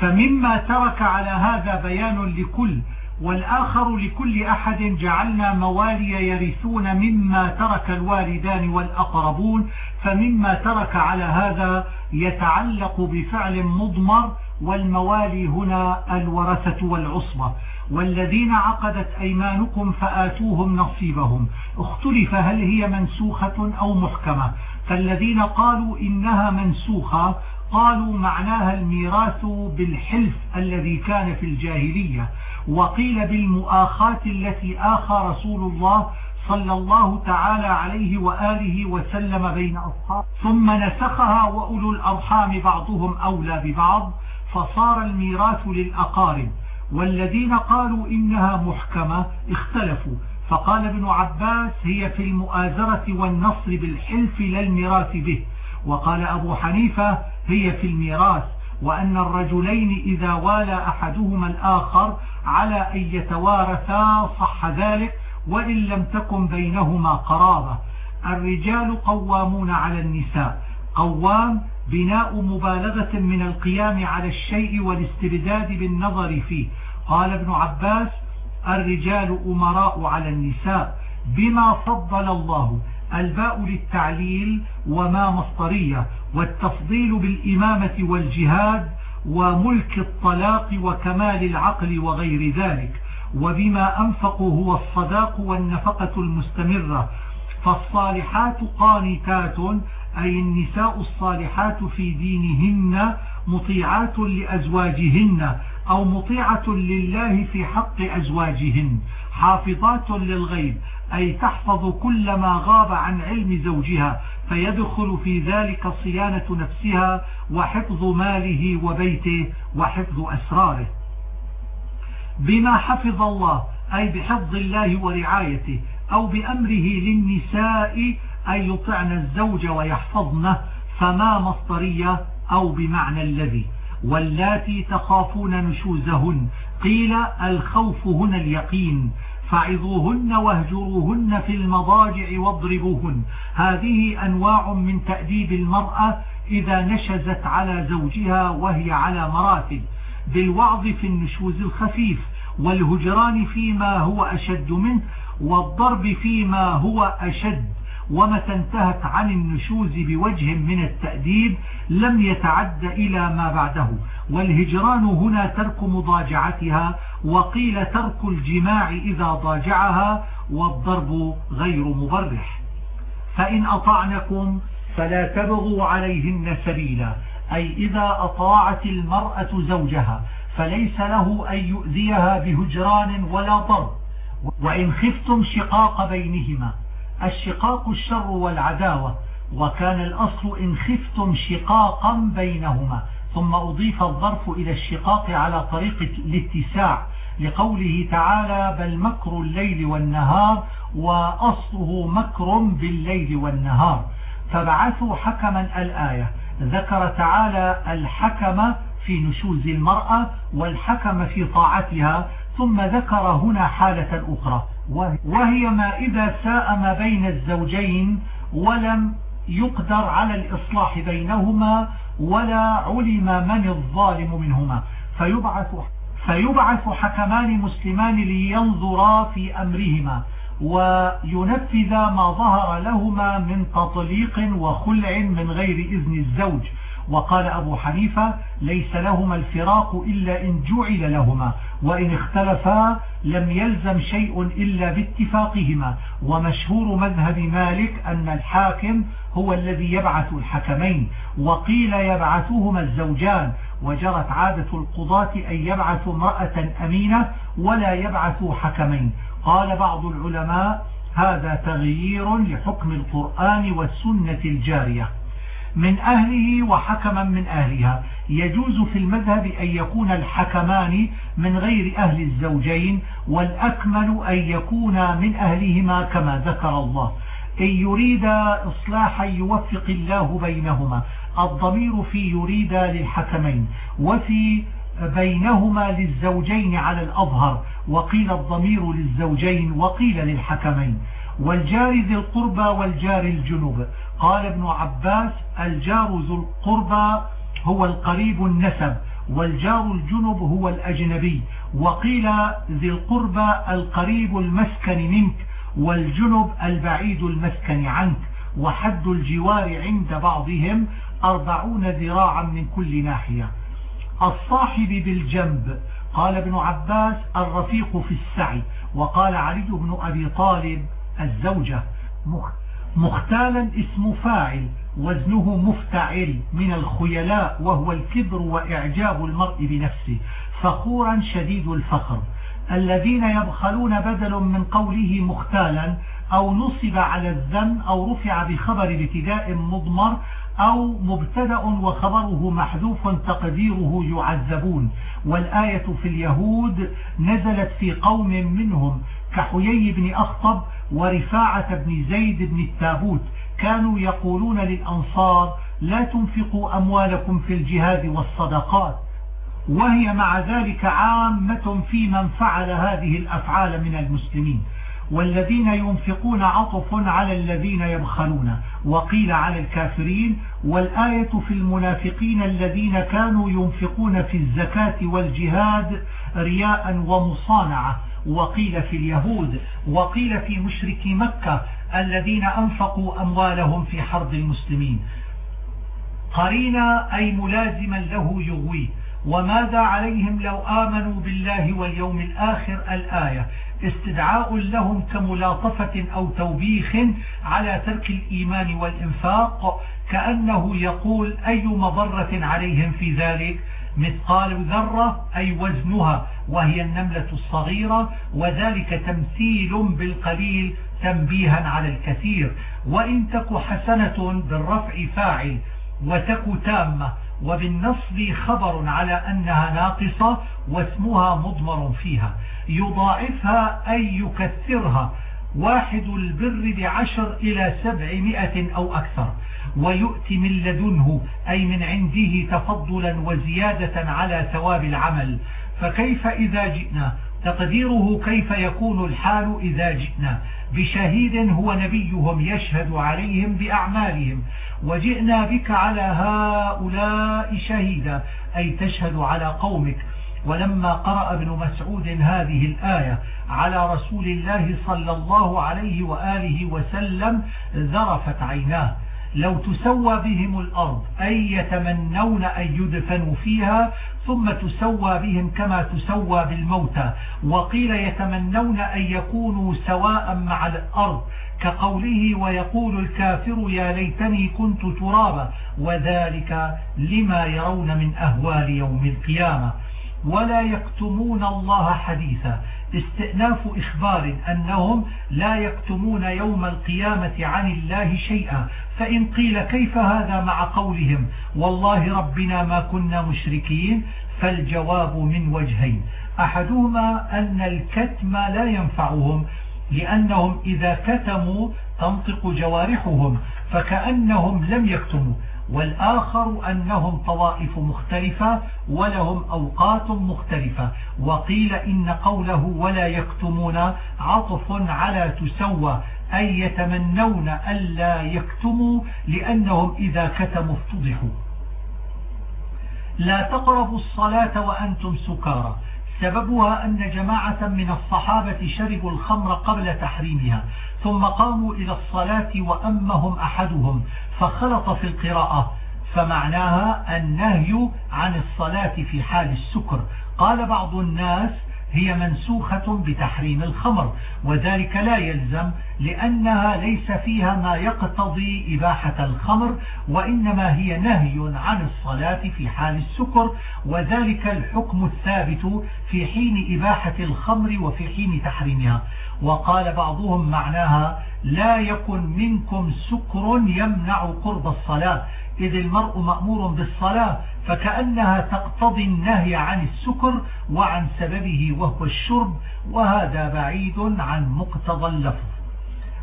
فمما ترك على هذا بيان لكل والآخر لكل أحد جعلنا موالي يرثون مما ترك الوالدان والأقربون فمما ترك على هذا يتعلق بفعل مضمر والموالي هنا الورثة والعصبة. والذين عقدت أيمانكم فآتوهم نصيبهم. اختلف هل هي منسوخة أو محكمة. فالذين قالوا إنها منسوخة قالوا معناها الميراث بالحلف الذي كان في الجاهلية. وقيل بالمؤاخاة التي آخى رسول الله صلى الله تعالى عليه وآله وسلم بين أصحاب ثم نسخها وأولو الأرحام بعضهم أولى ببعض فصار الميراث للأقارب. والذين قالوا إنها محكمة اختلفوا. فقال ابن عباس هي في المؤازرة والنصر بالحلف لا الميراث به. وقال أبو حنيفة هي في الميراث. وأن الرجلين إذا والى أحدهما الآخر على أن يتوارثا صح ذلك وإن لم تكن بينهما قرابة. الرجال قوامون على النساء. قوام بناء مبالغة من القيام على الشيء والاستبداد بالنظر فيه. قال ابن عباس الرجال أمراء على النساء بما فضل الله الباء للتعليل وما مصطرية والتفضيل بالإمامة والجهاد وملك الطلاق وكمال العقل وغير ذلك وبما أنفقوا هو الصداق والنفقة المستمرة. فالصالحات قانتات أي النساء الصالحات في دينهن مطيعات لأزواجهن. أو مطيعة لله في حق أزواجهن حافظات للغيب أي تحفظ كل ما غاب عن علم زوجها فيدخل في ذلك صيانة نفسها وحفظ ماله وبيته وحفظ أسراره. بما حفظ الله أي بحفظ الله ورعايته أو بأمره للنساء أن يطعن الزوج ويحفظنه فما مصدرية أو بمعنى الذي. واللاتي تخافون نشوزهن قيل الخوف هنا اليقين. فعظوهن واهجروهن في المضاجع واضربوهن. هذه أنواع من تأديب المرأة إذا نشزت على زوجها وهي على مراتب. بالوعظ في النشوز الخفيف والهجران فيما هو أشد منه والضرب فيما هو أشد. ومتى انتهت عن النشوز بوجه من التأديب لم يتعد إلى ما بعده. والهجران هنا ترك مضاجعتها وقيل ترك الجماع إذا ضاجعها والضرب غير مبرح. فإن أطعنكم فلا تبغوا عليهن سبيلا. أي إذا أطاعت المرأة زوجها فليس له أن يؤذيها بهجران ولا ضرب. وإن خفتم شقاق بينهما الشقاق الشر والعداوة وكان الأصل إن خفتم شقاقا بينهما ثم أضيف الظرف إلى الشقاق على طريق الاتساع لقوله تعالى بل مكر الليل والنهار وأصله مكر بالليل والنهار. فبعثوا حكما الآية ذكر تعالى الحكم في نشوز المرأة والحكم في طاعتها ثم ذكر هنا حالة أخرى. وهي ما إذا ساء ما بين الزوجين ولم يقدر على الإصلاح بينهما ولا علم من الظالم منهما. فيبعث, فيبعث حكمان مسلمان لينظرا في أمرهما وينفذ ما ظهر لهما من تطليق وخلع من غير إذن الزوج. وقال أبو حنيفة ليس لهما الفراق إلا إن جعل لهما وإن اختلفا لم يلزم شيء إلا باتفاقهما. ومشهور مذهب مالك أن الحاكم هو الذي يبعث الحكمين وقيل يبعثهما الزوجان. وجرت عادة القضاة أن يبعثوا امرأة أمينة ولا يبعثوا حكمين. قال بعض العلماء هذا تغيير لحكم القرآن والسنة الجارية. من أهله وحكما من أهلها. يجوز في المذهب أن يكون الحكمان من غير أهل الزوجين والأكمل أن يكون من أهلهما كما ذكر الله. إن يريد إصلاحا يوفق الله بينهما. الضمير في يريد للحكمين وفي بينهما للزوجين على الأظهر. وقيل الضمير للزوجين وقيل للحكمين. والجار ذي القربى والجار الجنوب. قال ابن عباس الجار ذو القربى هو القريب النسب والجار الجنب هو الأجنبي وقيل ذي القربى القريب المسكن منك والجنب البعيد المسكن عنك وحد الجوار عند بعضهم أربعون ذراعا من كل ناحية. الصاحب بالجنب قال ابن عباس الرفيق في السعي وقال علي بن أبي طالب الزوجة مختالا اسم فاعل وزنه مفتعل من الخيلاء وهو الكبر وإعجاب المرء بنفسه. فخورا شديد الفخر. الذين يبخلون بدل من قوله مختالا أو نصب على الذم أو رفع بخبر ابتداء مضمر أو مبتدأ وخبره محذوف تقديره يعذبون. والآية في اليهود نزلت في قوم منهم كحيي بن أخطب ورفاعة بن زيد بن التابوت كانوا يقولون للأنصار لا تنفقوا أموالكم في الجهاد والصدقات وهي مع ذلك عامة في من فعل هذه الأفعال من المسلمين والذين ينفقون عطف على الذين يبخلون وقيل على الكافرين والآية في المنافقين الذين كانوا ينفقون في الزكاة والجهاد رياء ومصانعة. وقيل في اليهود وقيل في مشركي مكة الذين أنفقوا أموالهم في حرب المسلمين. قرينا أي ملازما له يغويه وماذا عليهم لو آمنوا بالله واليوم الآخر؟ الآية استدعاء لهم كملاطفة أو توبيخ على ترك الإيمان والإنفاق كأنه يقول أي مضرة عليهم في ذلك؟ مثقال ذرة أي وزنها وهي النملة الصغيرة وذلك تمثيل بالقليل تنبيها على الكثير. وإن تك حسنة بالرفع فاعل وتك تامة وبالنصب خبر على أنها ناقصة واسمها مضمر فيها. يضاعفها أي يكثرها. واحد البر بعشر إلى سبعمائة أو أكثر. ويؤتي من لدنه أي من عنده تفضلا وزيادة على ثواب العمل. فكيف إذا جئنا؟ تقديره كيف يكون الحال إذا جئنا؟ بشهيد هو نبيهم يشهد عليهم بأعمالهم. وجئنا بك على هؤلاء شهيدا أي تشهد على قومك. ولما قرأ ابن مسعود هذه الآية على رسول الله صلى الله عليه وآله وسلم ذرفت عيناه. لو تسوى بهم الأرض أي يتمنون أن يدفنوا فيها ثم تسوى بهم كما تسوى بالموتى. وقيل يتمنون أن يكونوا سواء مع الأرض كقوله ويقول الكافر يا ليتني كنت ترابا. وذلك لما يرون من أهوال يوم القيامة. ولا يكتمون الله حديثا. استئناف إخبار أنهم لا يكتمون يوم القيامة عن الله شيئا. فإن قيل كيف هذا مع قولهم؟ والله ربنا ما كنا مشركين فالجواب من وجهين. أحدهما أن الكتم لا ينفعهم لأنهم إذا كتموا تنطق جوارحهم فكأنهم لم يكتموا. والآخر أنهم طوائف مختلفة ولهم أوقات مختلفة. وقيل إن قوله ولا يكتمون عطف على تسوى أي يتمنون ألا يكتموا لأنهم إذا كتموا افتضحوا. لا تقربوا الصلاة وأنتم سكارى. سببها أن جماعة من الصحابة شربوا الخمر قبل تحريمها ثم قاموا إلى الصلاة وأمهم أحدهم فخلط في القراءة فمعناها النهي عن الصلاة في حال السكر. قال بعض الناس هي منسوخة بتحريم الخمر وذلك لا يلزم لأنها ليس فيها ما يقتضي إباحة الخمر وإنما هي نهي عن الصلاة في حال السكر وذلك الحكم الثابت في حين إباحة الخمر وفي حين تحريمها. وقال بعضهم معناها لا يكن منكم سكر يمنع قرب الصلاة. إذ المرء مأمور بالصلاة فكأنها تقتضي النهي عن السكر وعن سببه وهو الشرب وهذا بعيد عن مقتضى اللفظ.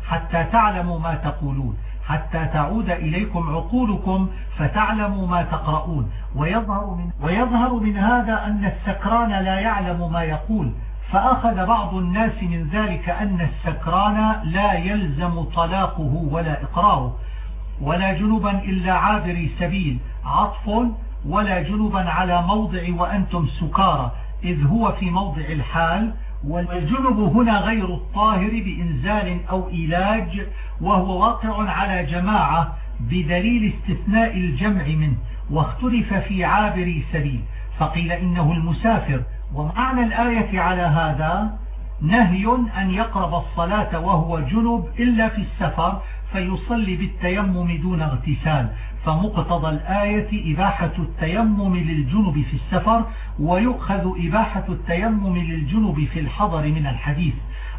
حتى تعلموا ما تقولون حتى تعود إليكم عقولكم فتعلموا ما تقرؤون. ويظهر من, ويظهر من هذا أن السكران لا يعلم ما يقول. فأخذ بعض الناس من ذلك أن السكران لا يلزم طلاقه ولا إقراره ولا جنبا إلا عابري سبيل عطف ولا جنبا على موضع وأنتم سكارى إذ هو في موضع الحال والجنب هنا غير الطاهر بإنزال أو إيلاج وهو واقع على جماعة بدليل استثناء الجمع منه واختلف في عابر سبيل فقيل إنه المسافر ومعنى الآية على هذا نهي أن يقرب الصلاة وهو جنب إلا في السفر فيصلي بالتيمم دون اغتسال. فمقتضى الآية إباحة التيمم للجنب في السفر ويؤخذ إباحة التيمم للجنب في الحضر من الحديث.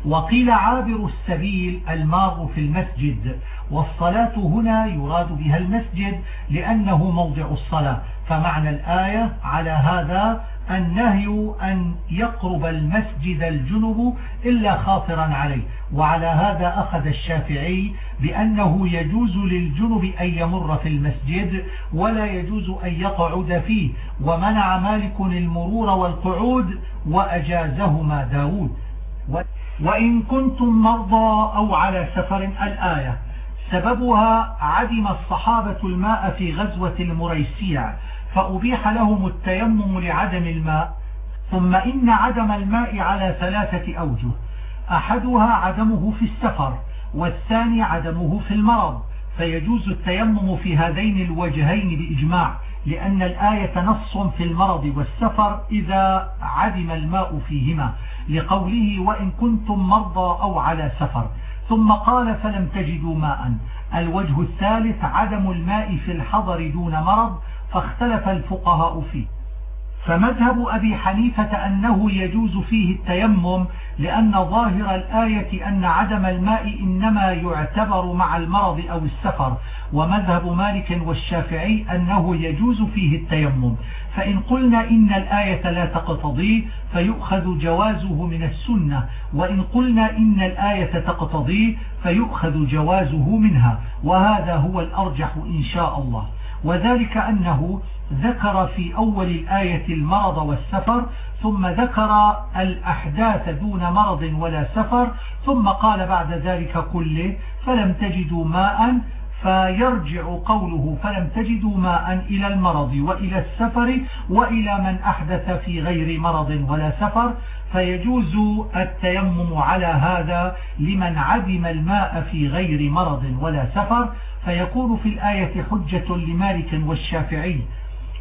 وقيل عابر السبيل المار في المسجد. والصلاة هنا يراد بها المسجد لأنه موضع الصلاة. فمعنى الآية على هذا النهي أن يقرب المسجد الجنب إلا خاطرا عليه. وعلى هذا أخذ الشافعي بأنه يجوز للجنب أن يمر في المسجد ولا يجوز أن يقعد فيه ومنع مالك المرور والقعود وأجازهما داود. وإن كنتم مرضى أو على سفر الآية سببها عدم الصحابة الماء في غزوة المريسيع. فأبيح لهم التيمم لعدم الماء ثم إن عدم الماء على ثلاثة أوجه أحدها عدمه في السفر والثاني عدمه في المرض فيجوز التيمم في هذين الوجهين بإجماع لأن الآية نص في المرض والسفر إذا عدم الماء فيهما لقوله وإن كنتم مرضى أو على سفر. ثم قال فلم تجدوا ماء. الوجه الثالث عدم الماء في الحضر دون مرض فاختلف الفقهاء فيه. فمذهب أبي حنيفة أنه يجوز فيه التيمم لأن ظاهر الآية أن عدم الماء إنما يعتبر مع المرض أو السفر. ومذهب مالك والشافعي أنه يجوز فيه التيمم. فإن قلنا إن الآية لا تقتضي فيؤخذ جوازه من السنة. وإن قلنا إن الآية تقتضي فيؤخذ جوازه منها. وهذا هو الأرجح إن شاء الله. وذلك أنه ذكر في أول الآية المرض والسفر ثم ذكر الأحداث دون مرض ولا سفر ثم قال بعد ذلك كله فلم تجدوا ماء فيرجع قوله فلم تجدوا ماء إلى المرض وإلى السفر وإلى من أحدث في غير مرض ولا سفر. فيجوز التيمم على هذا لمن عدم الماء في غير مرض ولا سفر. فيكون في الآية حجة لمالك والشافعي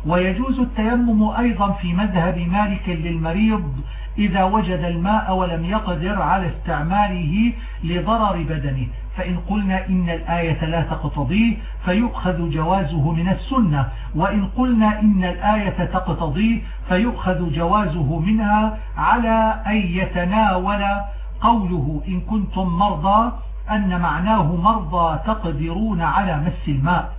ويجوز التيمم أيضا في مذهب مالك للمريض إذا وجد الماء ولم يقدر على استعماله لضرر بدنه. فإن قلنا إن الآية لا تقتضيه فيؤخذ جوازه من السنة. وإن قلنا إن الآية تقتضيه فيؤخذ جوازه منها على أن يتناول قوله إن كنتم مرضى أن معناه مرضى تقدرون على مس الماء.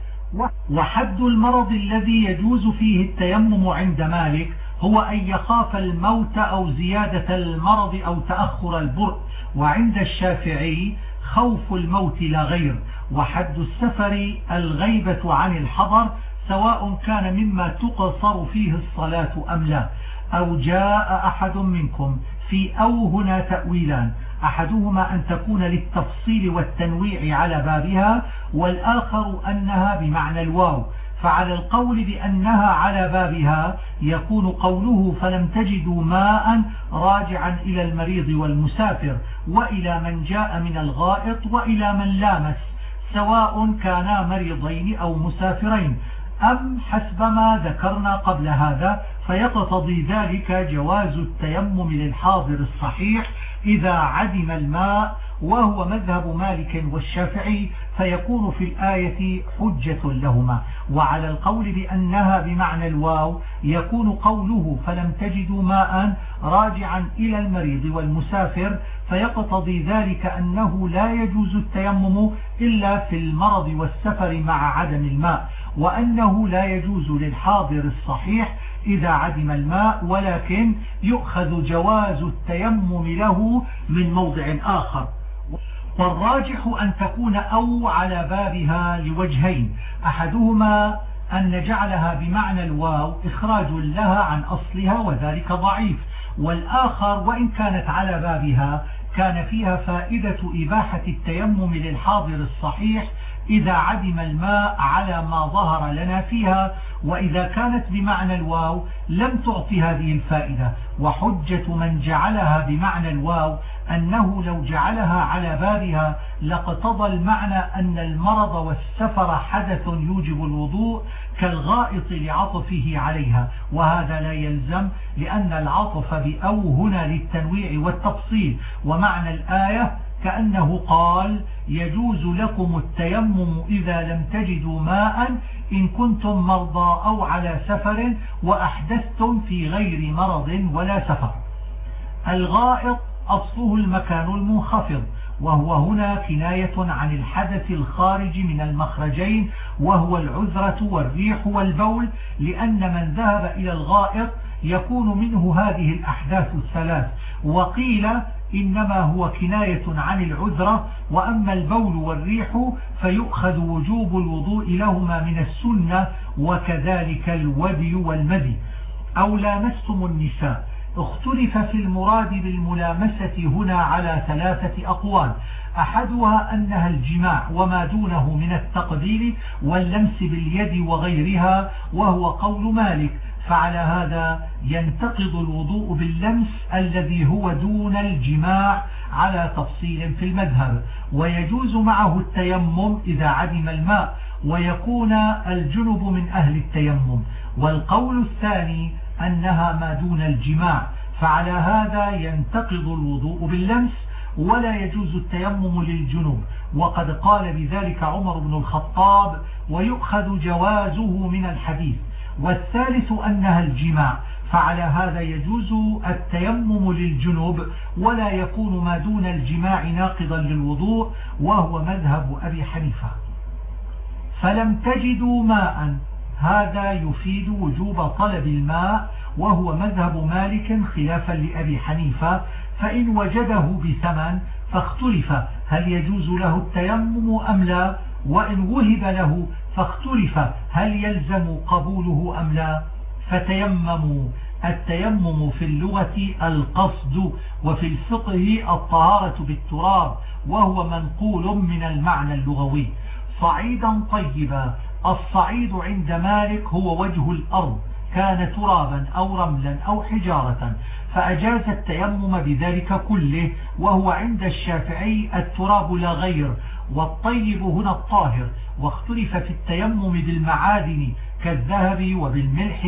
وحد المرض الذي يجوز فيه التيمم عند مالك هو أن يخاف الموت أو زيادة المرض أو تأخر البرء. وعند الشافعي خوف الموت لا غير. وحد السفر الغيبة عن الحضر سواء كان مما تقصر فيه الصلاة أم لا. أو جاء أحد منكم في أو هنا تأويلان. أحدهما أن تكون للتفصيل والتنويع على بابها والآخر أنها بمعنى الواو. فعلى القول بأنها على بابها يكون قوله فلم تجدوا ماء راجعا إلى المريض والمسافر وإلى من جاء من الغائط وإلى من لامس سواء كانا مريضين أو مسافرين. أم حسب ما ذكرنا قبل هذا فيقتضي ذلك جواز التيمم للحاضر الصحيح إذا عدم الماء وهو مذهب مالك والشافعي فيكون في الآية حجة لهما. وعلى القول بأنها بمعنى الواو يكون قوله فلم تجدوا ماء راجعا إلى المريض والمسافر فيقتضي ذلك أنه لا يجوز التيمم إلا في المرض والسفر مع عدم الماء. وأنه لا يجوز للحاضر الصحيح إذا عدم الماء ولكن يؤخذ جواز التيمم له من موضع آخر. والراجح أن تكون أو على بابها لوجهين. أحدهما أن نجعلها بمعنى الواو إخراج لها عن أصلها وذلك ضعيف. والآخر وإن كانت على بابها كان فيها فائدة إباحة التيمم للحاضر الصحيح إذا عدم الماء على ما ظهر لنا فيها وإذا كانت بمعنى الواو لم تعط هذه الفائدة. وحجة من جعلها بمعنى الواو أنه لو جعلها على بابها لاقتضى المعنى أن المرض والسفر حدث يوجب الوضوء كالغائط لعطفه عليها. وهذا لا يلزم لأن العطف بأو هنا للتنويع والتفصيل. ومعنى الآية كأنه قال يجوز لكم التيمم إذا لم تجدوا ماء إن كنتم مرضى أو على سفر وأحدثتم في غير مرض ولا سفر. الغائط أصله المكان المنخفض وهو هنا كناية عن الحدث الخارج من المخرجين وهو العذرة والريح والبول لأن من ذهب إلى الغائط يكون منه هذه الأحداث الثلاث. وقيل إنما هو كناية عن العذرة وأما البول والريح فيؤخذ وجوب الوضوء لهما من السنة وكذلك الودي والمدي أو لامستم النساء. اختلف في المراد بالملامسة هنا على ثلاثة أقوال. أحدها أنها الجماع وما دونه من التقبيل واللمس باليد وغيرها وهو قول مالك. فعلى هذا ينتقض الوضوء باللمس الذي هو دون الجماع على تفصيل في المذهب ويجوز معه التيمم إذا عدم الماء ويكون الجنب من أهل التيمم. والقول الثاني أنها ما دون الجماع فعلى هذا ينتقض الوضوء باللمس ولا يجوز التيمم للجنوب وقد قال بذلك عمر بن الخطاب ويؤخذ جوازه من الحديث. والثالث أنها الجماع. فعلى هذا يجوز التيمم للجنوب ولا يكون ما دون الجماع ناقضا للوضوء وهو مذهب أبي حنيفة. فلم تجدوا ماء هذا يفيد وجوب طلب الماء وهو مذهب مالك خلافا لأبي حنيفة. فإن وجده بثمن فاختلف هل يجوز له التيمم أم لا؟ وإن وهب له فاختلف هل يلزم قبوله أم لا فتيمموا التيمم في اللغة القصد وفي الفقه الطهارة بالتراب وهو منقول من المعنى اللغوي. صعيدا طيبا الصعيد عند مالك هو وجه الأرض كان ترابا أو رملا أو حجارة فأجاز التيمم بذلك كله وهو عند الشافعي التراب لا غير والطيب هنا الطاهر واختلف في التيمم بالمعادن كالذهب وبالملح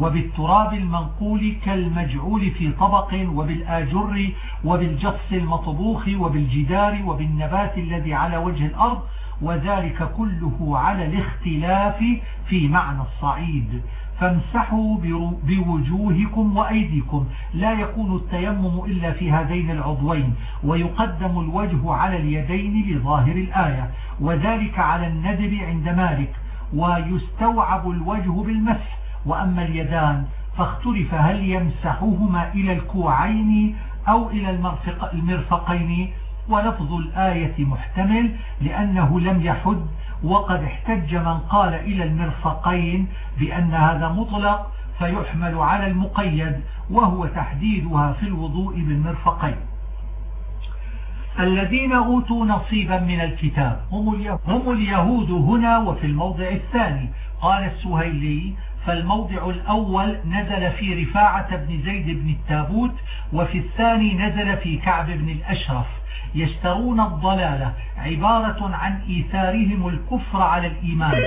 وبالتراب المنقول كالمجعول في طبق وبالآجر وبالجص المطبوخ وبالجدار وبالنبات الذي على وجه الأرض وذلك كله على الاختلاف في معنى الصعيد. فامسحوا بوجوهكم وأيديكم. لا يكون التيمم إلا في هذين العضوين ويقدم الوجه على اليدين لظاهر الآية. وذلك على الندب عند مالك ويستوعب الوجه بالمسح. وأما اليدان فاختلف هل يمسحهما إلى الكوعين أو إلى المرفقين. ولفظ الآية محتمل لأنه لم يحد وقد احتج من قال إلى المرفقين بأن هذا مطلق فيحمل على المقيد وهو تحديدها في الوضوء بالمرفقين. الذين أوتوا نصيبا من الكتاب هم اليهود هنا وفي الموضع الثاني. قال السهيلي فالموضع الأول نزل في رفاعة بن زيد بن التابوت وفي الثاني نزل في كعب بن الأشرف. يشترون الضلالة عبارة عن إيثارهم الكفر على الإيمان.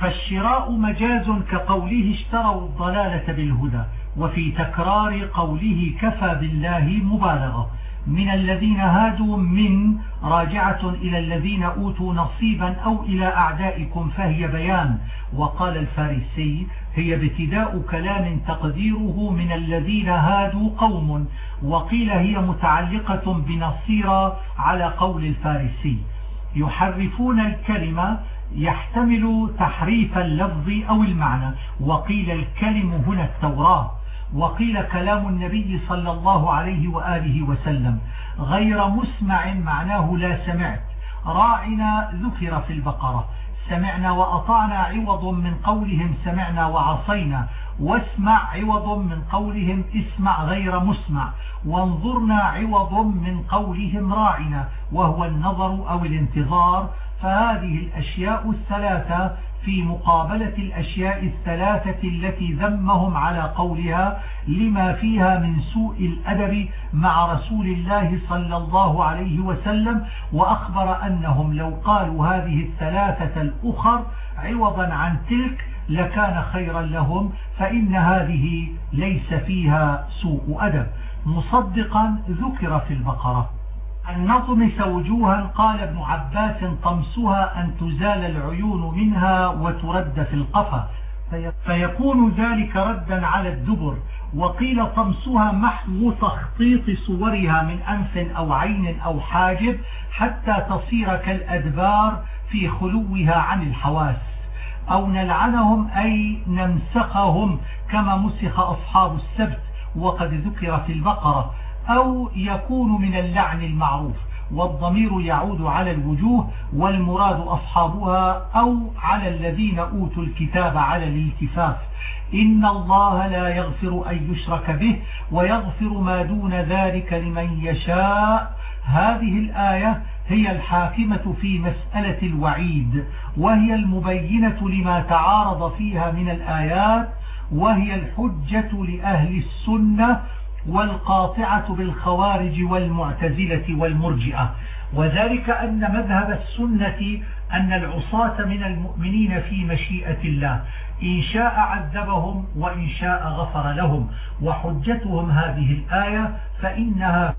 فالشراء مجاز كقوله اشتروا الضلالة بالهدى وفي تكرار قوله كفى بالله مبالغة. من الذين هادوا من راجعة إلى الذين أوتوا نصيبا أو إلى أعدائكم فهي بيان. وقال الفارسي هي ابتداء كلام تقديره من الذين هادوا قوم وقيل هي متعلقة بنصيرا على قول الفارسي. يحرفون الكلمة يحتمل تحريف اللفظ أو المعنى وقيل الكلم هنا التوراة. وقيل كلام النبي صلى الله عليه وآله وسلم غير مسمع معناه لا سمعت. راعنا ذكر في البقرة. سمعنا وأطعنا عوض من قولهم سمعنا وعصينا. واسمع عوض من قولهم اسمع غير مسمع. وانظرنا عوض من قولهم راعنا. وهو النظر أو الانتظار. فهذه الأشياء الثلاثة في مقابلة الأشياء الثلاثة التي ذمهم على قولها لما فيها من سوء الأدب مع رسول الله صلى الله عليه وسلم وأخبر أنهم لو قالوا هذه الثلاثة الأخر عوضا عن تلك لكان خيرا لهم فإن هذه ليس فيها سوء أدب. مصدقا ذكر في البقرة. أن نطمس وجوها قال ابن عباس طمسها أن تزال العيون منها وترد في القفا. فيكون ذلك ردا على الدبر. وقيل طمسها محو تخطيط صورها من أنف أو عين أو حاجب حتى تصير كالأدبار في خلوها عن الحواس. أو نلعنهم أي نمسخهم كما مسخ أصحاب السبت وقد ذكر في البقرة. أو يكون من اللعن المعروف والضمير يعود على الوجوه والمراد أصحابها أو على الذين أوتوا الكتاب على الالتفاف. إن الله لا يغفر أن يشرك به ويغفر ما دون ذلك لمن يشاء. هذه الآية هي الحاكمة في مسألة الوعيد وهي المبينة لما تعارض فيها من الآيات وهي الحجة لأهل السنة والقاطعة بالخوارج والمعتزلة والمرجئة. وذلك أن مذهب السنة أن العصاة من المؤمنين في مشيئة الله. إن شاء عذبهم وإن شاء غفر لهم. وحجتهم هذه الآية فإنها